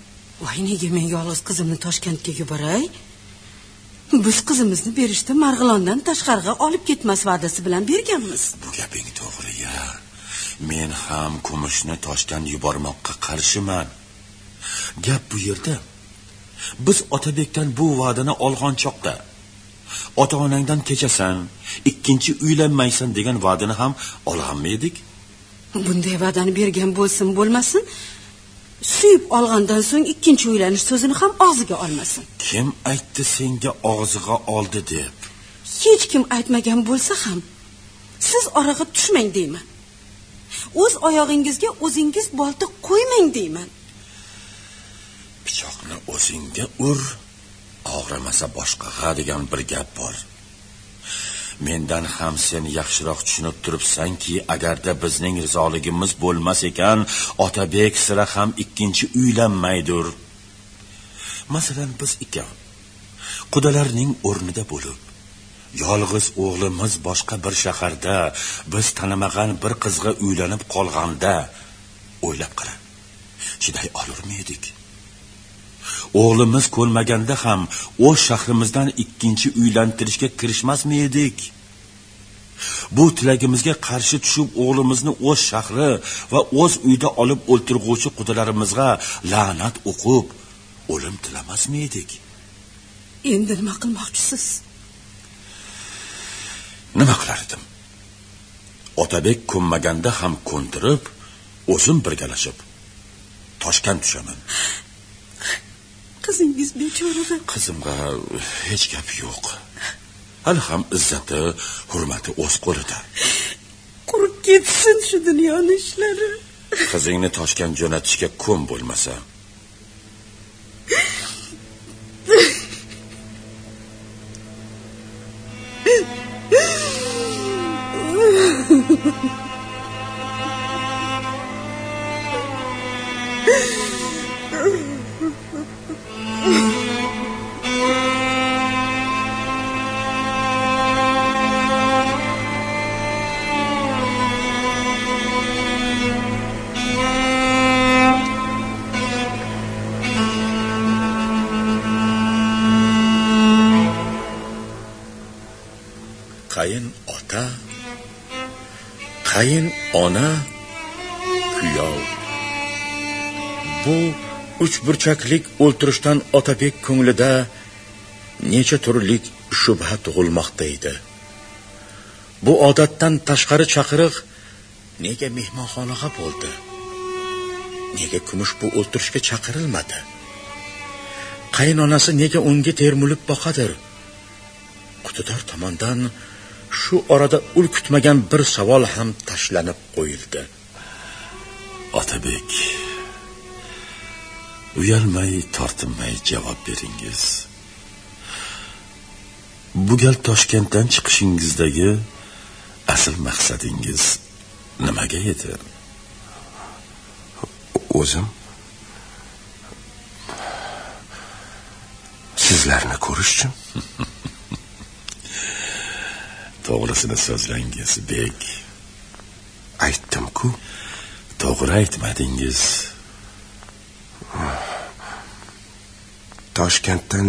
Speaker 4: Voy nega men yolg'iz qizimni toshkentga yuboray biz qizimizni berishda marg'ilondan tashqariga olib ketmas va'dasi bilan berganmiz.
Speaker 5: Bu gaping to'g'ri ya. Men ham kumushni toshdan yubormoqqa qarshiman. Gap bu yerda. Biz otabekdan bu va'dani olgan choqda ota onangdan kechasan ikkinchi uylanmaysan degan va'dani ham olganmiydik
Speaker 4: bunday va'dani bergan bo'lsin bo'lmasin suyib olgandan so'ng ikkinchi uylanish so'zini ham og'ziga olmasin.
Speaker 5: Kim aytdi senga og'ziga oldi deb?
Speaker 4: Hech kim aytmagan bo'lsa ham siz oraga tushmang deyman. O'z oyog'ingizga o'zingiz bolta qo'ymang deyman.
Speaker 5: Pichoqni o'zingga ur og'rimasa boshqaga degan bir gap bor mendan ham sen yaxshiroq tushunib turibsanki agarda bizning rizoligimiz bo'lmas ekan otabek sira ham ikkinchi uylanmaydir masalan biz ikkov qudalarning o'rnida bo'lib yolg'iz o'g'limiz boshqa bir shaharda biz tanimagan bir qizga uylanib qolganda o'ylab qara chiday olurmiydik o'g'limiz ko'nmaganda ham o'z shahrimizdan ikkinchi uylantirishga kirishmasmiydik bu tilagimizga qarshi tushib o'g'limizni o'z shahri va o'z uyda olib o'ltirg'uvchi qudalarimizga la'nat o'qib o'lim tilamasmiydik
Speaker 4: endi nima qilmoqchisiz?
Speaker 5: Nima qilar edim? Otabek ko'nmaganda ham ko'ntirib o'zim birgalashib toshkent tushaman
Speaker 4: qizingiz bechoraga
Speaker 5: qizimga hech gap yo'q. Hali ham izzati hurmati o'z qo'lida.
Speaker 4: Qurib ketsin shu dunyoni ishlari.
Speaker 5: Qizingni toshkent jo'natishga ko'm bo'lmasa [laughs] qayin ota qayin ona kuyov.
Speaker 3: Bu uch burchaklik o'ltirishdan otabek ko'nglida necha turlik shubha tug'ilmoqda edi. Bu odatdan tashqari chaqiriq nega mehmonxonaga bo'ldi? Nega kumush bu o'ltirishga chaqirilmadi? Qaynonasi nega unga termulib boqadir? Qutidor tomondan shu orada ul kutmagan bir savol ham tashlanib qo'yildi.
Speaker 5: Otabek uyalmay tortinmay javob beringiz. Bu gal toshkentdan chiqishingizdagi asl maqsadingiz nimaga edi?
Speaker 2: O'zim sizlarni ko'rish uchun. [laughs]
Speaker 5: To'g'risini so'zlangiz bek.
Speaker 2: Aytdim-ku.
Speaker 5: To'g'ri aytmadingiz
Speaker 2: toshkentdan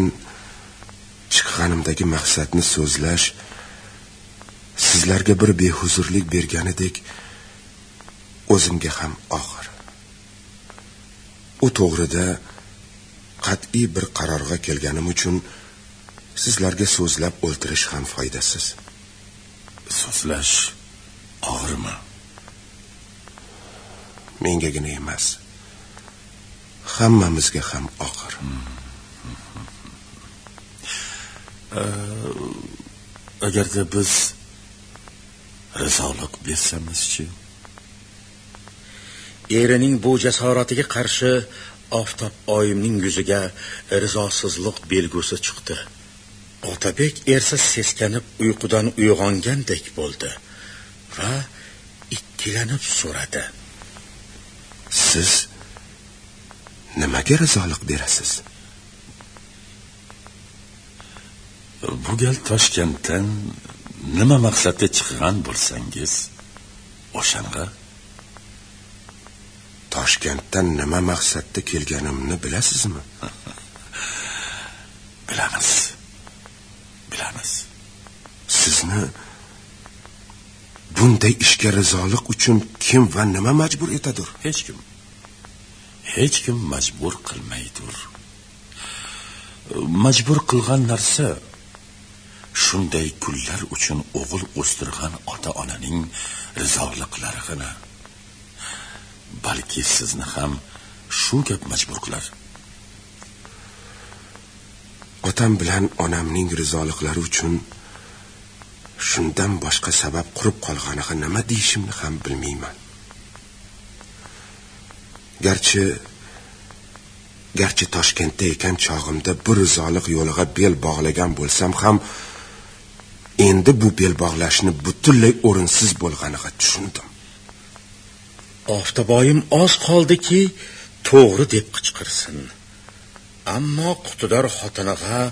Speaker 2: chiqqanimdagi maqsadni so'zlash sizlarga bir behuzurlik berganidek o'zimga ham og'ir. U to'g'rida qat'iy bir qarorga kelganim uchun sizlarga so'zlab o'ltirish ham foydasiz.
Speaker 5: So'zlash og'irmi?
Speaker 2: Mengagina emas hammamizga ham og'ir
Speaker 5: agarda biz rizolik bersamizchi
Speaker 3: erining bu jasoratiga qarshi oftob oyimning yuziga rizosizlik belgusi chiqdi otabek ersa seskanib uyqudan uyg'ongandek bo'ldi va ikkilanib so'radi
Speaker 2: siz nimaga rizolik berasiz
Speaker 5: bu gal toshkentdan nima maqsadda chiqqan bo'lsangiz o'shanga
Speaker 2: toshkentdan nima maqsadda kelganimni bilasizmi? [laughs]
Speaker 5: Bilamiz. Bilamiz.
Speaker 2: Sizni bunday ishga rizolik uchun kim va nima majbur etadir?
Speaker 5: Hech kim. Hech kim majbur qilmaydir. Majbur qilgan narsa shunday kunlar uchun o'g'il o'stirgan ota onaning rizoliqlarigina balki sizni ham shu gap majbur qilar
Speaker 2: otam bilan onamning rizoliqlari uchun shundan boshqa sabab qurib qolganiga nima deyishimni ham bilmayman. Garchi garchi toshkentda ekan chog'imda bir rizolik yo'liga bel bog'lagan bo'lsam ham endi bu bel bog'lashni butunlay o'rinsiz bo'lganiga tushundim.
Speaker 3: Oftoboyim oz qoldiki to'g'ri deb qichqirsin. Ammo qutidor xotiniga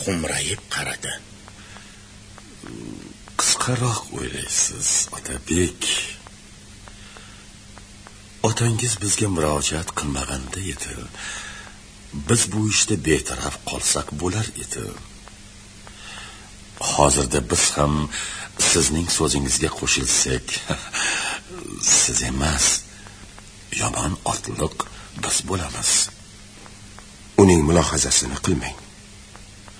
Speaker 3: xumrayib qaradi.
Speaker 5: Qisqaroq o'ylaysiz otabek. Otangiz bizga murojaat qilmaganda edi. Biz bu ishda betaraf qolsak bo'lar edi hozirda biz ham sizning so'zingizga qo'shilsak [laughs] siz emas yomon otliq biz bo'lamiz.
Speaker 2: Uning mulohazasini qilmang.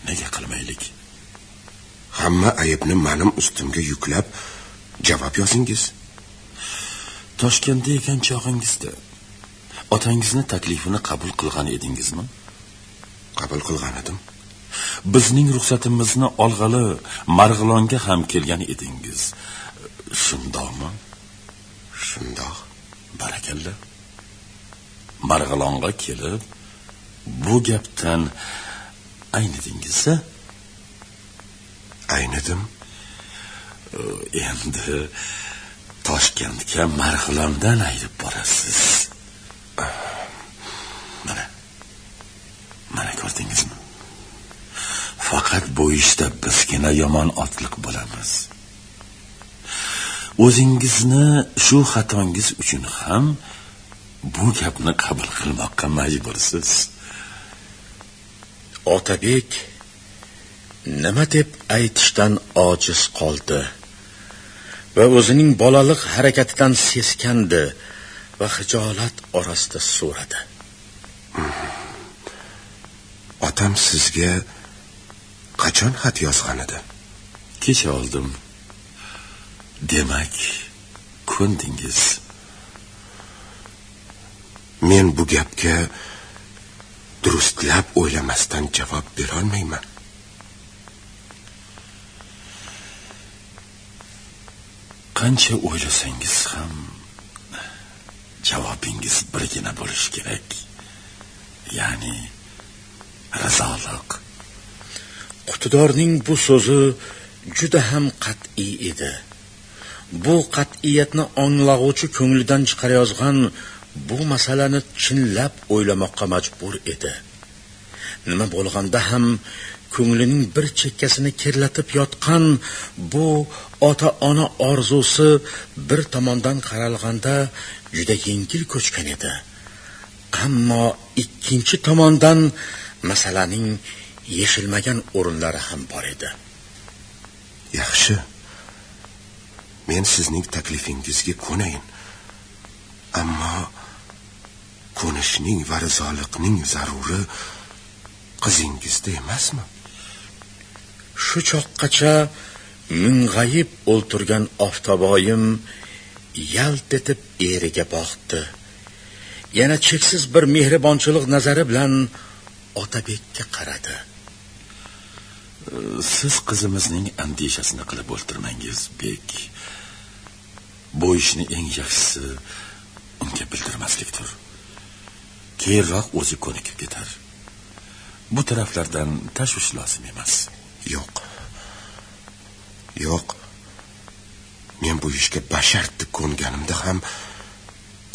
Speaker 5: Nega qilmaylik?
Speaker 2: Hamma aybni mening ustimga yuklab javob yozingiz.
Speaker 5: Toshkentda ekan chog'ingizda. Otangizni taklifini qabul qilgan edingizmi?
Speaker 2: Qabul qilgan edim
Speaker 5: bizning ruxsatimizni olg'ali marg'ilonga ham kelgan edingiz. Shundoqmi?
Speaker 2: Shundoq.
Speaker 5: Barakalla. Marg'ilonga kelib bu gapdan aynidingiz
Speaker 2: aynidim.
Speaker 5: Endi toshkentga marg'ilondan aydib borasiz. Mana. Mana ko'rdingizmi faqat bu ishda bizgina yomon otliq bo'lamiz. O'zingizni shu xatongiz uchun ham bu gapni qabul qilmoqqa majbursiz.
Speaker 3: Otabek nima deb aytishdan ojiz qoldi va o'zining bolalik harakatidan seskandi va hijolat orasida so'radi.
Speaker 2: Otam sizga qachon xat yozgan edi?
Speaker 5: Kecha oldim. Demak ko'ndingiz.
Speaker 2: Men bu gapga durustlab o'ylamasdan javob berolmayman.
Speaker 5: Qancha o'ylasangiz ham javobingiz birgina bo'lishi kerak. Ya'ni razoliq
Speaker 3: qutidorning bu so'zi juda ham qat'iy edi. Bu qat'iyatni anglag'uvchi ko'nglidan chiqarayozgan bu masalani chinlab o'ylamoqqa majbur edi. Nima bo'lganda ham ko'nglining bir chekkasini kirlatib yotgan bu ota ona orzusi bir tomondan qaralganda juda yengil ko'chgan edi. Ammo ikkinchi tomondan masalaning yeshilmagan o'rinlari ham bor edi.
Speaker 2: Yaxshi. Men sizning taklifingizga ko'nayin. Ammo ko'nishning va rizoliqning zaruri qizingizda emasmi?
Speaker 3: Shu choqqacha mung'ayib o'ltirgan oftoboyim yalt etib eriga boqdi. Yana cheksiz bir mehribonchilik nazari bilan otabekka qaradi
Speaker 5: siz qizimizning andishasini qilib o'ltirmangiz bek. Bu ishni eng yaxshisi unga bildirmaslikdir. Keyinroq o'zi ko'nikib ketar. Bu taraflardan tashvish lozim emas.
Speaker 2: Yo'q. Yo'q. Men bu ishga basharti ko'nganimda ham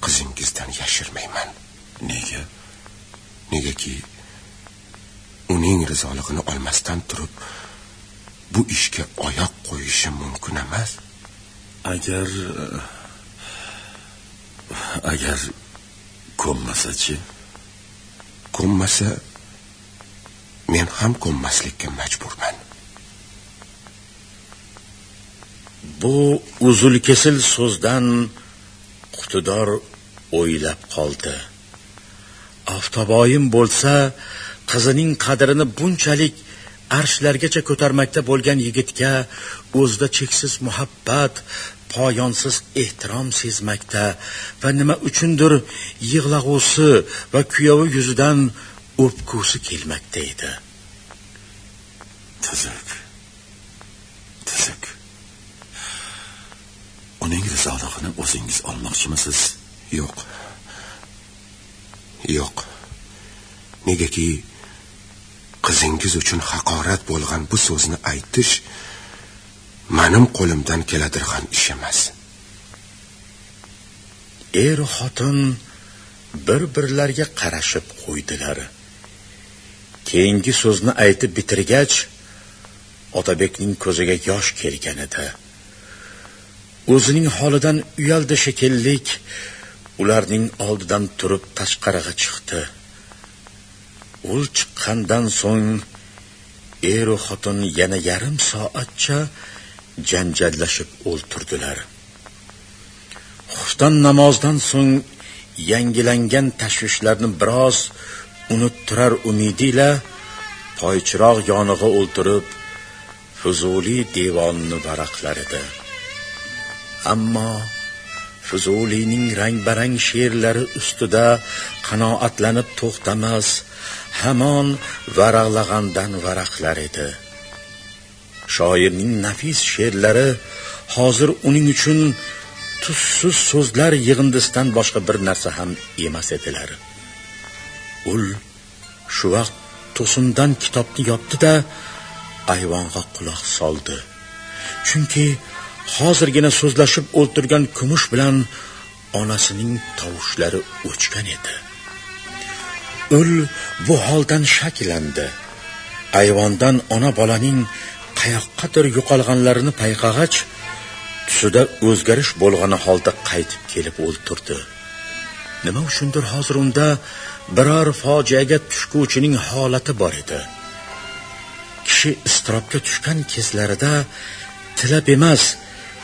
Speaker 2: qizingizdan yashirmayman.
Speaker 5: Nega?
Speaker 2: Negaki uning rizolig'ini olmasdan turib bu ishga oyoq qo'yishi mumkin emas.
Speaker 5: Agar agar ko'nmasachi
Speaker 2: ko'nmasa men ham ko'nmaslikka majburman.
Speaker 3: Bu uzul kesil so'zdan qutidor o'ylab qoldi oftoboyim bo'lsa qizining qadrini bunchalik arshlargacha ko'tarmakda bo'lgan yigitga o'zida cheksiz muhabbat poyonsiz ehtirom sezmakda va nima uchundir yig'lag'usi va kuyovi yuzidan o'pkusi kelmakda edi.
Speaker 5: Tuzuk. Tuzuk. Uning rizolig'ini o'zingiz olmoqchimisiz?
Speaker 2: Yo'q. Yo'q. Negaki qizingiz uchun haqorat bo'lgan bu so'zni aytish mening qo'limdan keladirgan ish emas.
Speaker 3: Er xotin bir birlariga qarashib qo'ydilar. Keyingi so'zni aytib bitirgach otabekning ko'ziga yosh kelgan edi. O'zining holidan uyaldi shekillik ularning oldidan turib tashqariga chiqdi. U chiqqandan so'ng eru xotin yana yarim soatcha janjallashib o'ltirdilar. Xufton namozdan so'ng yangilangan tashvishlarni biroz unuttirar umidiyla poychiroq yonig'i o'ltirib fuzuliy devonni varaqlar edi. Ammo fuzuliyning rang barang she'rlari ustida qanoatlanib to'xtamas hamon varaqlagandan varaqlar edi. Shoirning nafis she'rlari hozir uning uchun tuzsiz so'zlar yig'indisidan boshqa bir narsa ham emas edilar. Ul shu vaqt to'sindan kitobni yopdi-da ayvonga quloq soldi. Chunki hozirgina so'zlashib o'ltirgan kumush bilan onasining tovushlari o'chgan edi. Ul bu holdan shakllandi. Ayvondan ona bolaning qayoqqadir yo'qolganlarini payqag'ach tusida o'zgarish bo'lgani holda qaytib kelib o'ltirdi. Nima uchundir hozir unda biror fojiaga tushguvchining holati bor edi. Kishi iztirobga tushgan kezlarida tilab emas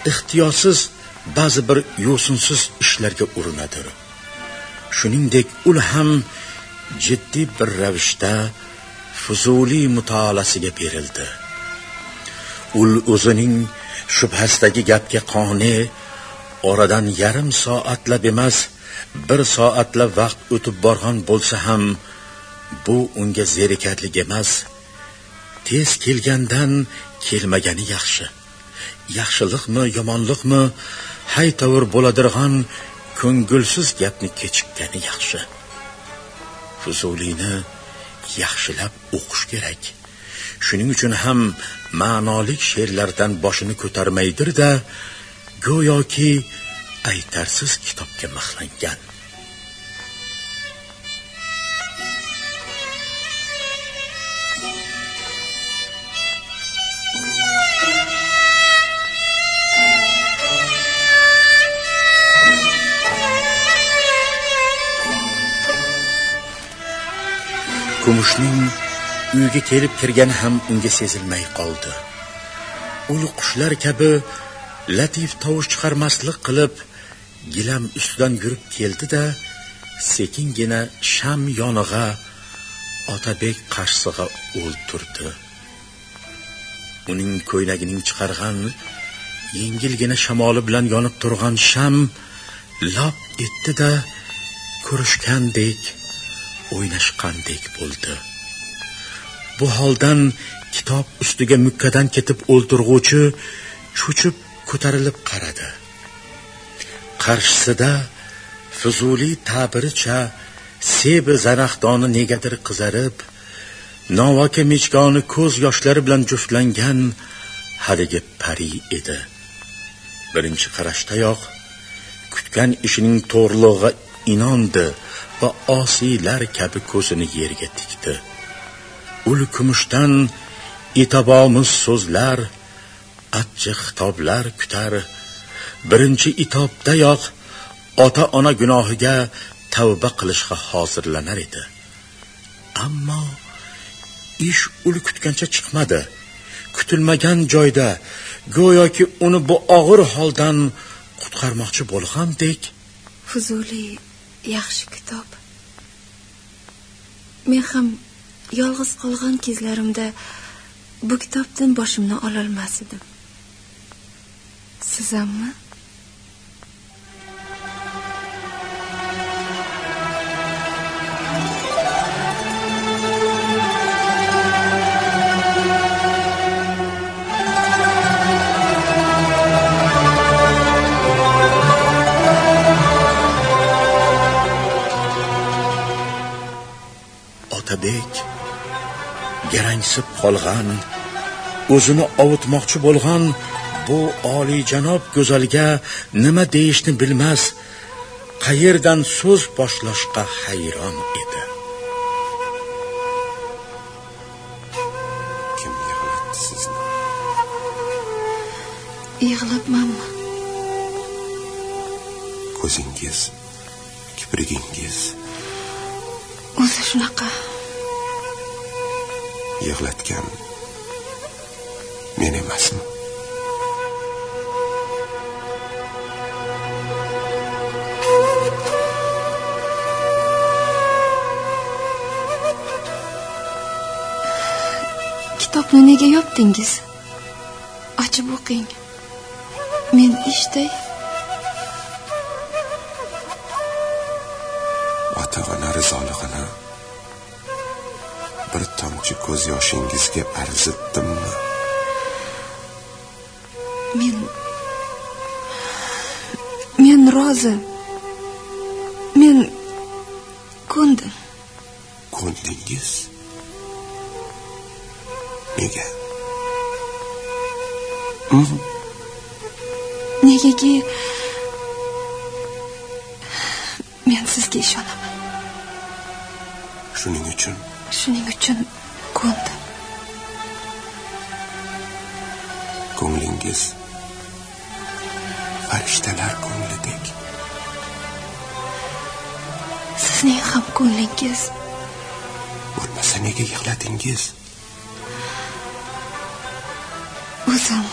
Speaker 3: ixtiyorsiz ba'zi bir yo'sinsiz ishlarga urinadir shuningdek ul ham jiddiy bir ravishda fuzuliy mutolasiga berildi. Ul o'zining shubhasidagi gapga qone oradan yarim soatlab emas bir soatlab vaqt o'tib borgan bo'lsa ham bu unga zerikarlik emas tez kelgandan kelmagani yaxshi. Yaxshilikmi yomonlikmi? Haytovur bo'ladirg'an ko'ngilsiz gapni kechikkani yaxshi. Fuzuliyni yaxshilab o'qish kerak. Shuning uchun ham ma'nolik she'rlardan boshini ko'tarmaydir-da go'yoki aytarsiz kitobga mixlangan kumushning uyga kelib kirgani ham unga sezilmay qoldi. Uy qushlar kabi latif tovush chiqarmaslik qilib gilam ustidan yurib keldi da sekingina sham yonig'a otabek qarshisiga o'ltirdi. Uning ko'ylagining chiqargan yengilgina shamoli bilan yonib turgan sham lop etdi da ko'rishgandek o'ynashqandek bo'ldi. Bu holdan kitob ustiga mukkadan ketib o'ltirg'uvchi cho'chib ko'tarilib qaradi. Qarshisida fuzuliy ta'biricha sebi zanaxdoni negadir qizarib novoka mechkoni ko'z yoshlari bilan juftlangan haligi pari edi. Birinchi qarashdayoq kutgan ishining to'g'rilig'iga inondi. Va osiylar kabi ko'zini yerga tikdi. Ul kumushdan itobomiz so'zlar achchiq xitoblar kutar. Birinchi itobdayoq ota ona gunohiga tavba qilishga hozirlanar edi. Ammo ish ul kutgancha chiqmadi. Kutilmagan joyda go'yoki uni bu og'ir holdan qutqarmoqchi bo'lgandek
Speaker 6: fuzuli yaxshi kitob. Men ham yolg'iz qolgan kezlarimda bu kitobdan boshimni ololmas edim. Sizammi?
Speaker 3: Otabek garangsib qolgan o'zini ovutmoqchi bo'lgan bu oliyjanob go'zalga nima deyishni bilmas qayerdan so'z boshlashga hayron edi.
Speaker 2: Kim yig'latdi sizni?
Speaker 6: Yig'labmanmi?
Speaker 2: Ko'zingiz kiprigingiz.
Speaker 6: O'zi shunaqa
Speaker 2: yig'latgan. Men emasmi
Speaker 6: kitobni nega yopdingiz? Ochib o'qing. Men eshitay
Speaker 2: ota ona rizolig'ini ko'z yoshingizga arzitdimmi
Speaker 6: men men rozi. Men ko'ndim.
Speaker 2: Ko'ndingiz? Nega?
Speaker 6: Negaki men sizga ishonaman.
Speaker 2: Shuning uchun?
Speaker 6: Shuning uchun ko'ndim
Speaker 2: ko'nglingiz farishtalar ko'nglidek
Speaker 6: sizning ham ko'nglingiz
Speaker 2: bo'lmasa nega yig'ladingiz
Speaker 6: o'zim.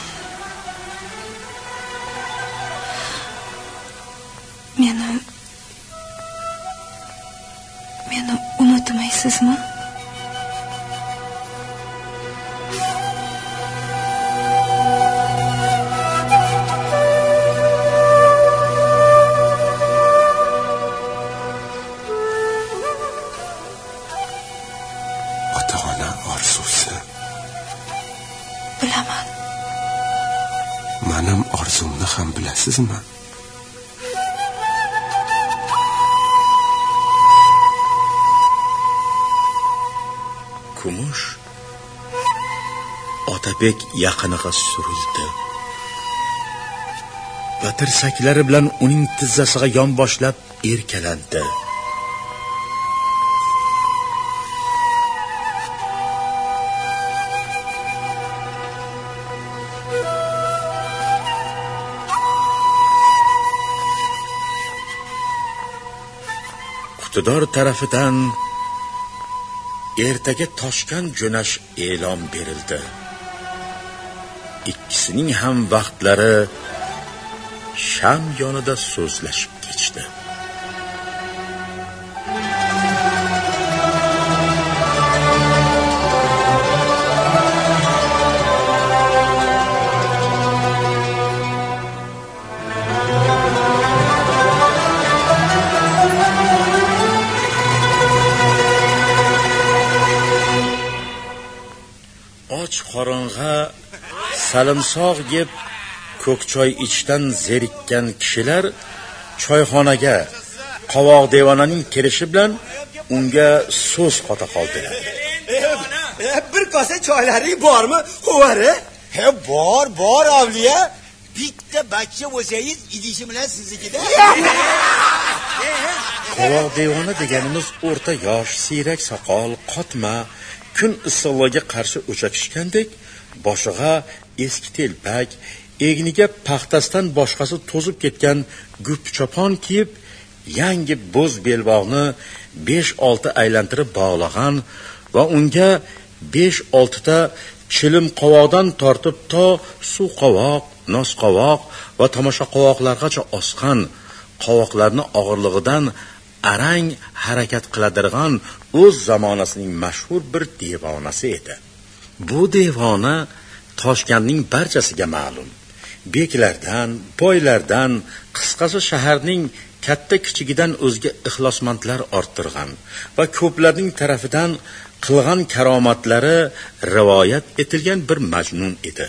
Speaker 6: Meni meni unutmaysizmi
Speaker 2: ham
Speaker 3: kumush otabek yaqiniga surildi va tirsaklari bilan uning tizzasiga yonboshlab erkalandi iqtidor tarafidan ertaga toshkan jo'nash e'lon berildi. Ikkisining ham vaqtlari sham yonida so'zlashib salimsoq yeb ko'k choy ichishdan zerikkan kishilar choyxonaga qovoq devonaning kirishi bilan unga so'z qota qoldilar.
Speaker 7: Bir kosa choylaring bormi? Quvari he bor bor avliya. Bitta bachcha bo'lsangiz idishi bilan siznikida.
Speaker 3: Qovoq devona deganimiz o'rta yosh siyrak soqol qotma kun issiqligiga qarshi o'chakishgandek boshig'a eski telpak egniga paxtasidan boshqasi to'zib ketgan gup chopon kiyib yangi bo'z belbog'ni besh olti aylantirib bog'lagan va unga besh oltita chilim qovoqdan tortib to suv qovoq nos qovoq va tomosha qovoqlargacha osgan qovoqlarni og'irlig'idan arang harakat qiladirg'an o'z zamonasining mashhur bir devonasi edi. Bu devona toshkentning barchasiga ma'lum. Beklardan boylardan qisqasi shaharning katta kichigidan o'zga ixlosmandlar orttirgan va ko'plarning tarafidan qilgan karomatlari rivoyat etilgan bir majnun edi.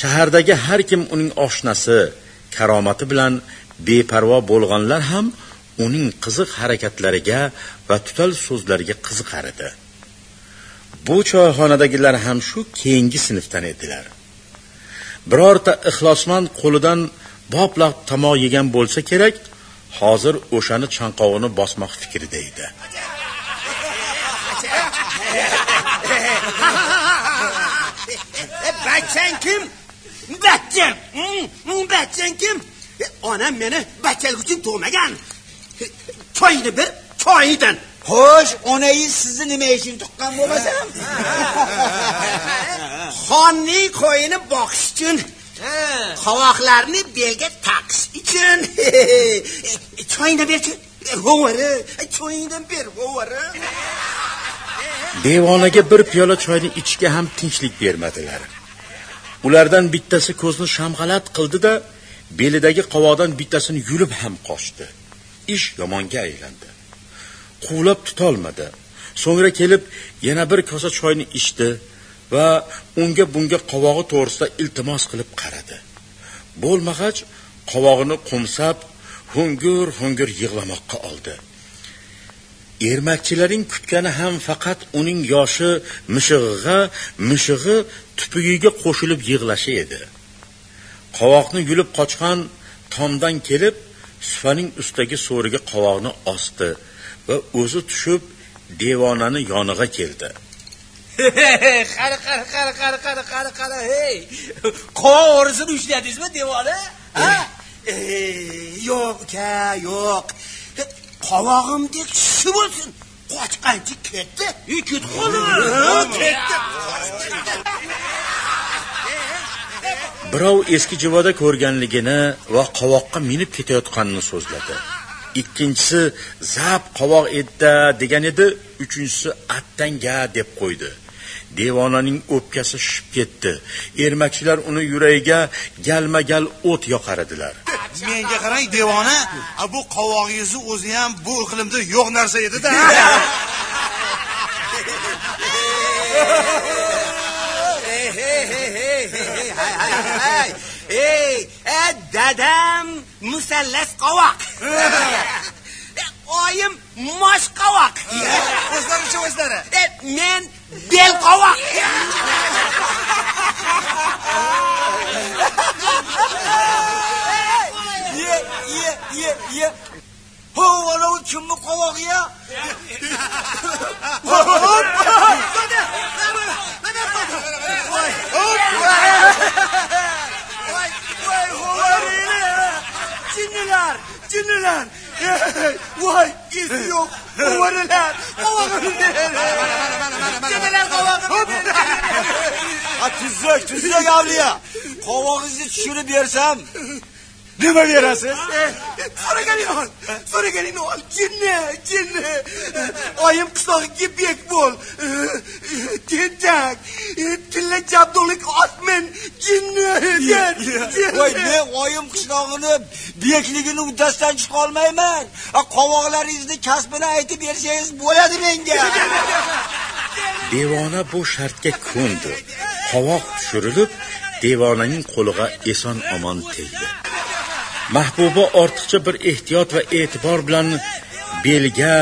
Speaker 3: Shahardagi har kim uning oshnasi karomati bilan beparvo bo'lganlar ham uning qiziq harakatlariga va tutal so'zlariga qiziqar edi. Bu choyxonadagilar ham shu keyingi sinfdan edilar. Birorta ixlosmand qo'lidan boplaq tomoq yegan bo'lsa kerak hozir o'shani chanqog'ini bosmoq fikrida edi. [laughs]
Speaker 7: Bachchang kim? Bachcham hmm, bachchang kim? E, onam meni bachchalik uchun tug'magan choyni bir choyidan xo'sh onangiz sizni nima uchun tuqqan bo'lmasam [laughs] xonning qo'yini boqish uchun qovoqlarni belga taqish uchun. Choyni berchi g'ovari choyingdan ber g'ovari
Speaker 3: devonaga bir piyola choyni ichishga ham tinchlik bermadilar. Ulardan bittasi ko'zni shamg'alat qildi da belidagi qovoqdan bittasini yulib ham qochdi. Ish yomonga aylandi quvlab tutolmadi. So'ngra kelib yana bir kosa choyni ichdi va unga bunga qovog'i to'g'risida iltimos qilib qaradi. Bo'lmag'ach qovog'ini qo'msab hungur hungur yig'lamoqqa oldi. Ermakchilarning kutgani ham faqat uning yoshi mishig'iga mishig'i tupugiga qo'shilib yig'lashi edi. Qovoqni yulib qochgan tomdan kelib supaning ustidagi so'riga qovoqni osdi. Va o'zi tushib devonani yoniga keldi.
Speaker 7: Qara qara qara qara qara qara qara hey. Qovoq o'risini ushladingizmi devona ha? Yo'q uka yo'q. Qovog'imdek shu bo'lsin. Qochqancha ketdi ketib qoldi. Ketdi
Speaker 3: birov eski jivoda ko'rganligini va qovoqqa minib ketayotganini so'zladi ikkinchisi zab qovoq edda degan edi uchinchisi attanga deb qo'ydi. Devonaning o'pkasi shishib ketdi. Ermakchilar uni yuragiga galma gal o't yoqar edilar.
Speaker 8: Menga qarang devona bu qovog'ingizni o'zi ham bu iqlimda yo'q narsa edida
Speaker 7: hey hey hey dadam musallas qovoq oyim mosh qovoq
Speaker 8: o'zlaricha o'zlari
Speaker 7: men bel qovoq
Speaker 9: ye ye ye ye. Ho anavi kimni qovog'i ya
Speaker 7: vay hovarıyla. Cinliler, cinliler. vay geziyor hovarılar. Hovarılar. Cinliler hovarılar.
Speaker 9: Ha tüzük, tüzük avlıya. Kovağızı düşürüp yersem nima berasiz
Speaker 7: so'raganingni ol so'raganingni ol jinni jinni oyim qishlog'iga bek bo'l tentak tilla jabdug'lik otmin jinni
Speaker 9: voy men oyim qishlog'ini bekligini uddasidan chiqolmayman. Ha, qovoqlaringizni kasbini aytib bersangiz bo'ladi menga. [laughs]
Speaker 3: Devona bu shartga ko'ndi. Qovoq tushirilib devonaning qo'liga eson omon tegdi mahbuba ortiqcha bir ehtiyot va e'tibor bilan belga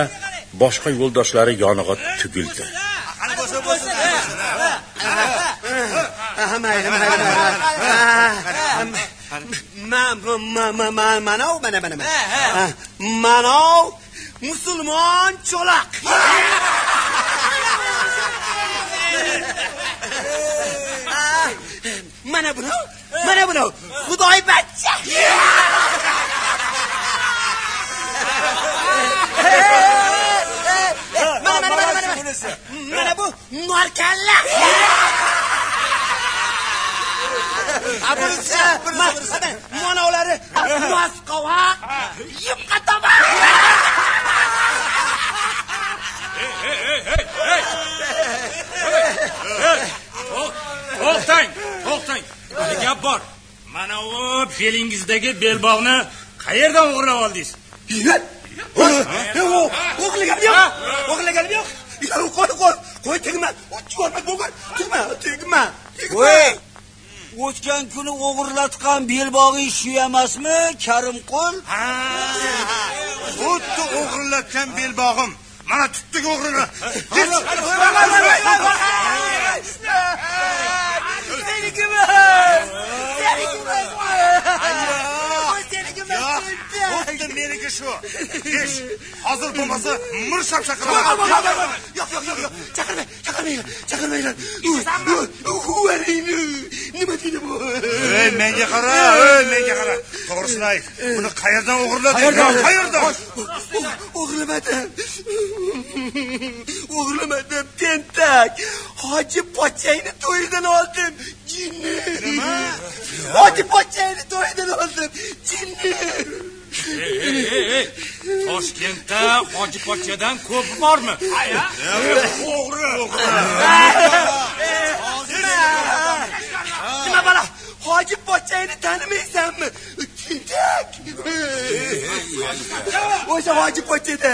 Speaker 3: boshqa yo'ldoshlari yonig'a tugildi.
Speaker 7: Manov mana mana mana manov musulmon cho'loq. Mana buni mana buni xudoy bachcha mana mana mana mana mana mana bu norkalla manovlari nosqovoq yupqa tomoq
Speaker 10: to'xtang to'xtang hali gap bor. Mana u belingizdagi belbog'ni qayerdan o'g'irlab oldingiz?
Speaker 7: O'g'laganim yo'q. O'g'laganim yo'q. Qo'y qo'y qo'y tegma. Ko'rma bo'lgan tegma tegma
Speaker 9: voy o'tgan kuni o'g'irlatgan belbog'ing shu emasmi karimqul?
Speaker 8: Xuddi o'g'irlatgan belbog'im Bana tuttu oğlunu. Git. Seni gibi. Seni gibi. Xuddi meniki shu besh hozir bo'lmasa mirsab chaqiraman
Speaker 7: yo'q yo'q yo'q yo'q chaqirmang chaqirmanglar chaqirmanglar uvaringni nima deydi bu.
Speaker 8: Ey menga qara ey menga qara to'g'risini ayt buni qayerdan o'g'irlading qayerdan
Speaker 7: o'g'irlamadim o'g'irlamadim tentak hoji pochchangni to'yidan oldim jinni nima hoji pochchangni to'yidan oldim jinni
Speaker 10: toshkentda hoji pochchadan ko'p bormi
Speaker 8: o'g'ri
Speaker 7: nima balo hoji pochchangni tanimaysanmi tentak o'sha hoji pochchada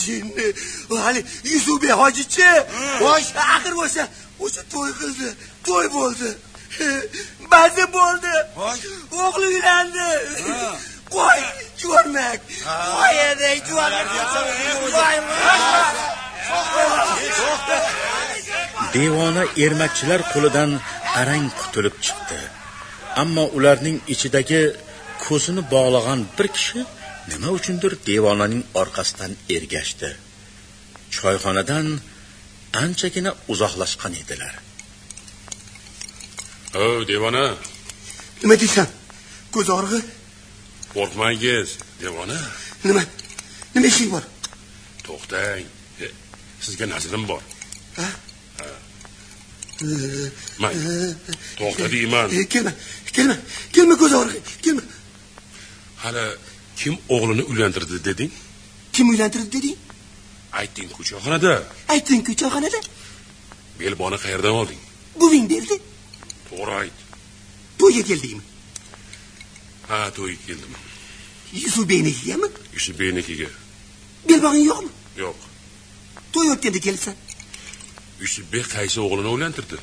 Speaker 7: jinni hali yusufbek hojichi axir o'sha o'sha to'y qildi to'y bo'ldi. Baza bo'ldi. O'g'li uylandi. Qo'y jo'rnak qo'y edi
Speaker 3: devona ermakchilar qo'lidan arang qutulib chiqdi. Ammo ularning ichidagi ko'zini bog'lagan bir kishi nima uchundir devonaning orqasidan ergashdi. Choyxonadan anchagina uzoqlashgan edilar
Speaker 11: o devona.
Speaker 7: Nima deysan? Ko'z og'rig'i?
Speaker 11: Qo'rqmangiz devona.
Speaker 7: Nima? Nima ishing bor?
Speaker 11: To'xtang. E, sizga nazrim bor.
Speaker 7: Ha?
Speaker 11: May. to'xta deyman.
Speaker 7: kelma kelma kelma ko'z og'rig'i kelma.
Speaker 11: Hali kim o'g'lini uylantirdi deding?
Speaker 7: Kim uylantirdi deding?
Speaker 11: Aytding ko'chaxonada
Speaker 7: ayting ko'chaxonada
Speaker 11: belboni qayerdan olding?
Speaker 7: Buving berdi
Speaker 11: to'g'ri ayt
Speaker 7: to'yga keldingmi?
Speaker 11: Ha to'yga keldim.
Speaker 7: Yusufbeknikigami
Speaker 11: yusufbeknikiga
Speaker 7: belbog'ing yo'qmi?
Speaker 11: Yo'q.
Speaker 7: To'y o'tganda kelsan
Speaker 11: yusufbek qaysi o'g'lini uylantirdi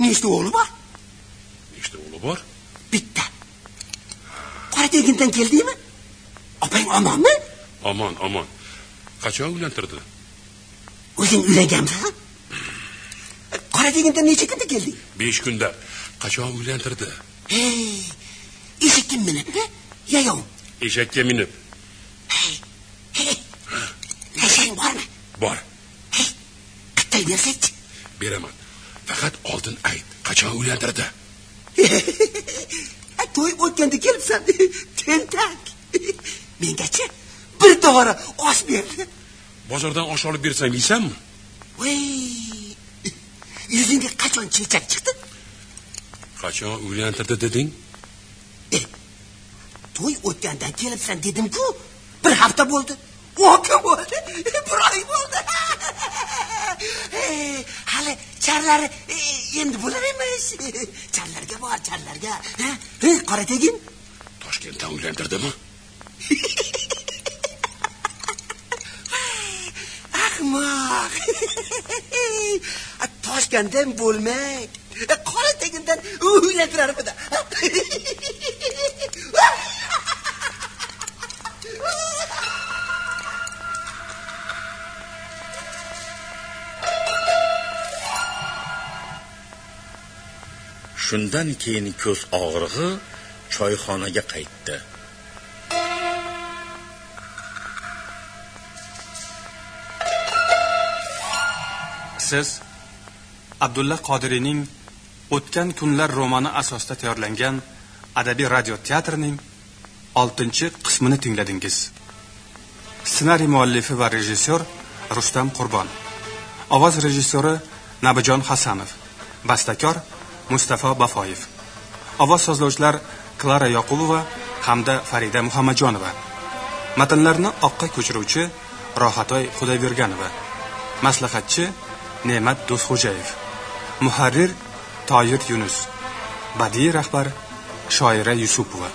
Speaker 7: nechta o'g'li bor?
Speaker 11: Bor?
Speaker 7: Bitta. Qora tegindan keldingmi? Opang omonmi?
Speaker 11: Omon omon. Qachon uylantirdi
Speaker 7: o'zing uylanganmisan qora tegindan necha kunda kelding
Speaker 11: besh kunda qachon uylantirdi
Speaker 7: hey eshakka minibmi yayov
Speaker 11: eshakka minib
Speaker 7: nashang bormi
Speaker 11: bor
Speaker 7: bitta bersakchi
Speaker 11: beraman faqat oldin ayt qachon uylantirdi
Speaker 7: to'y o'tganda kelibsan [laughs] tentak mengachi [laughs] bir dora osh berdi
Speaker 11: bozordan osh olib bersam yeysanmi
Speaker 7: voy yuzingga qachon chechak chiqdi?
Speaker 11: Qachon uylantirdi deding?
Speaker 7: To'y o'tgandan kelibsan dedim-ku bir hafta bo'ldi. Voka bo'ldi bir oy bo'ldi. [laughs] Ey, hali charlari e, endi bo'lar emas [laughs] charlarga bor charlarga. Ha? Ey, qora tegin.
Speaker 11: Toshkentdan uylantirdimi? [laughs]
Speaker 7: Ahmoq toshkentdan bo'lmak. Qora tegindan uylantirarmidi
Speaker 3: shundan keyin ko'z og'rig'i choyxonaga qaytdi.
Speaker 12: Siz abdulla qodiriyning o'tgan kunlar romani asosida tayyorlangan adabiy radio teatrining oltinchi qismini tingladingiz. Ssenariy muallifi va rejissyor rustam qurbon. Ovoz rejissyori nabijon hasanov. Bastakor mustafo bafoyev. Ovoz sozlovchilar klara yoqubova hamda farida muhammadjonova. Matnlarni oqqa ko'chiruvchi rohatoy xudoyberganova. Maslahatchi ne'mat do'stxo'jayev. Muharrir toyir yunus. Badiiy rahbar shoira yusupova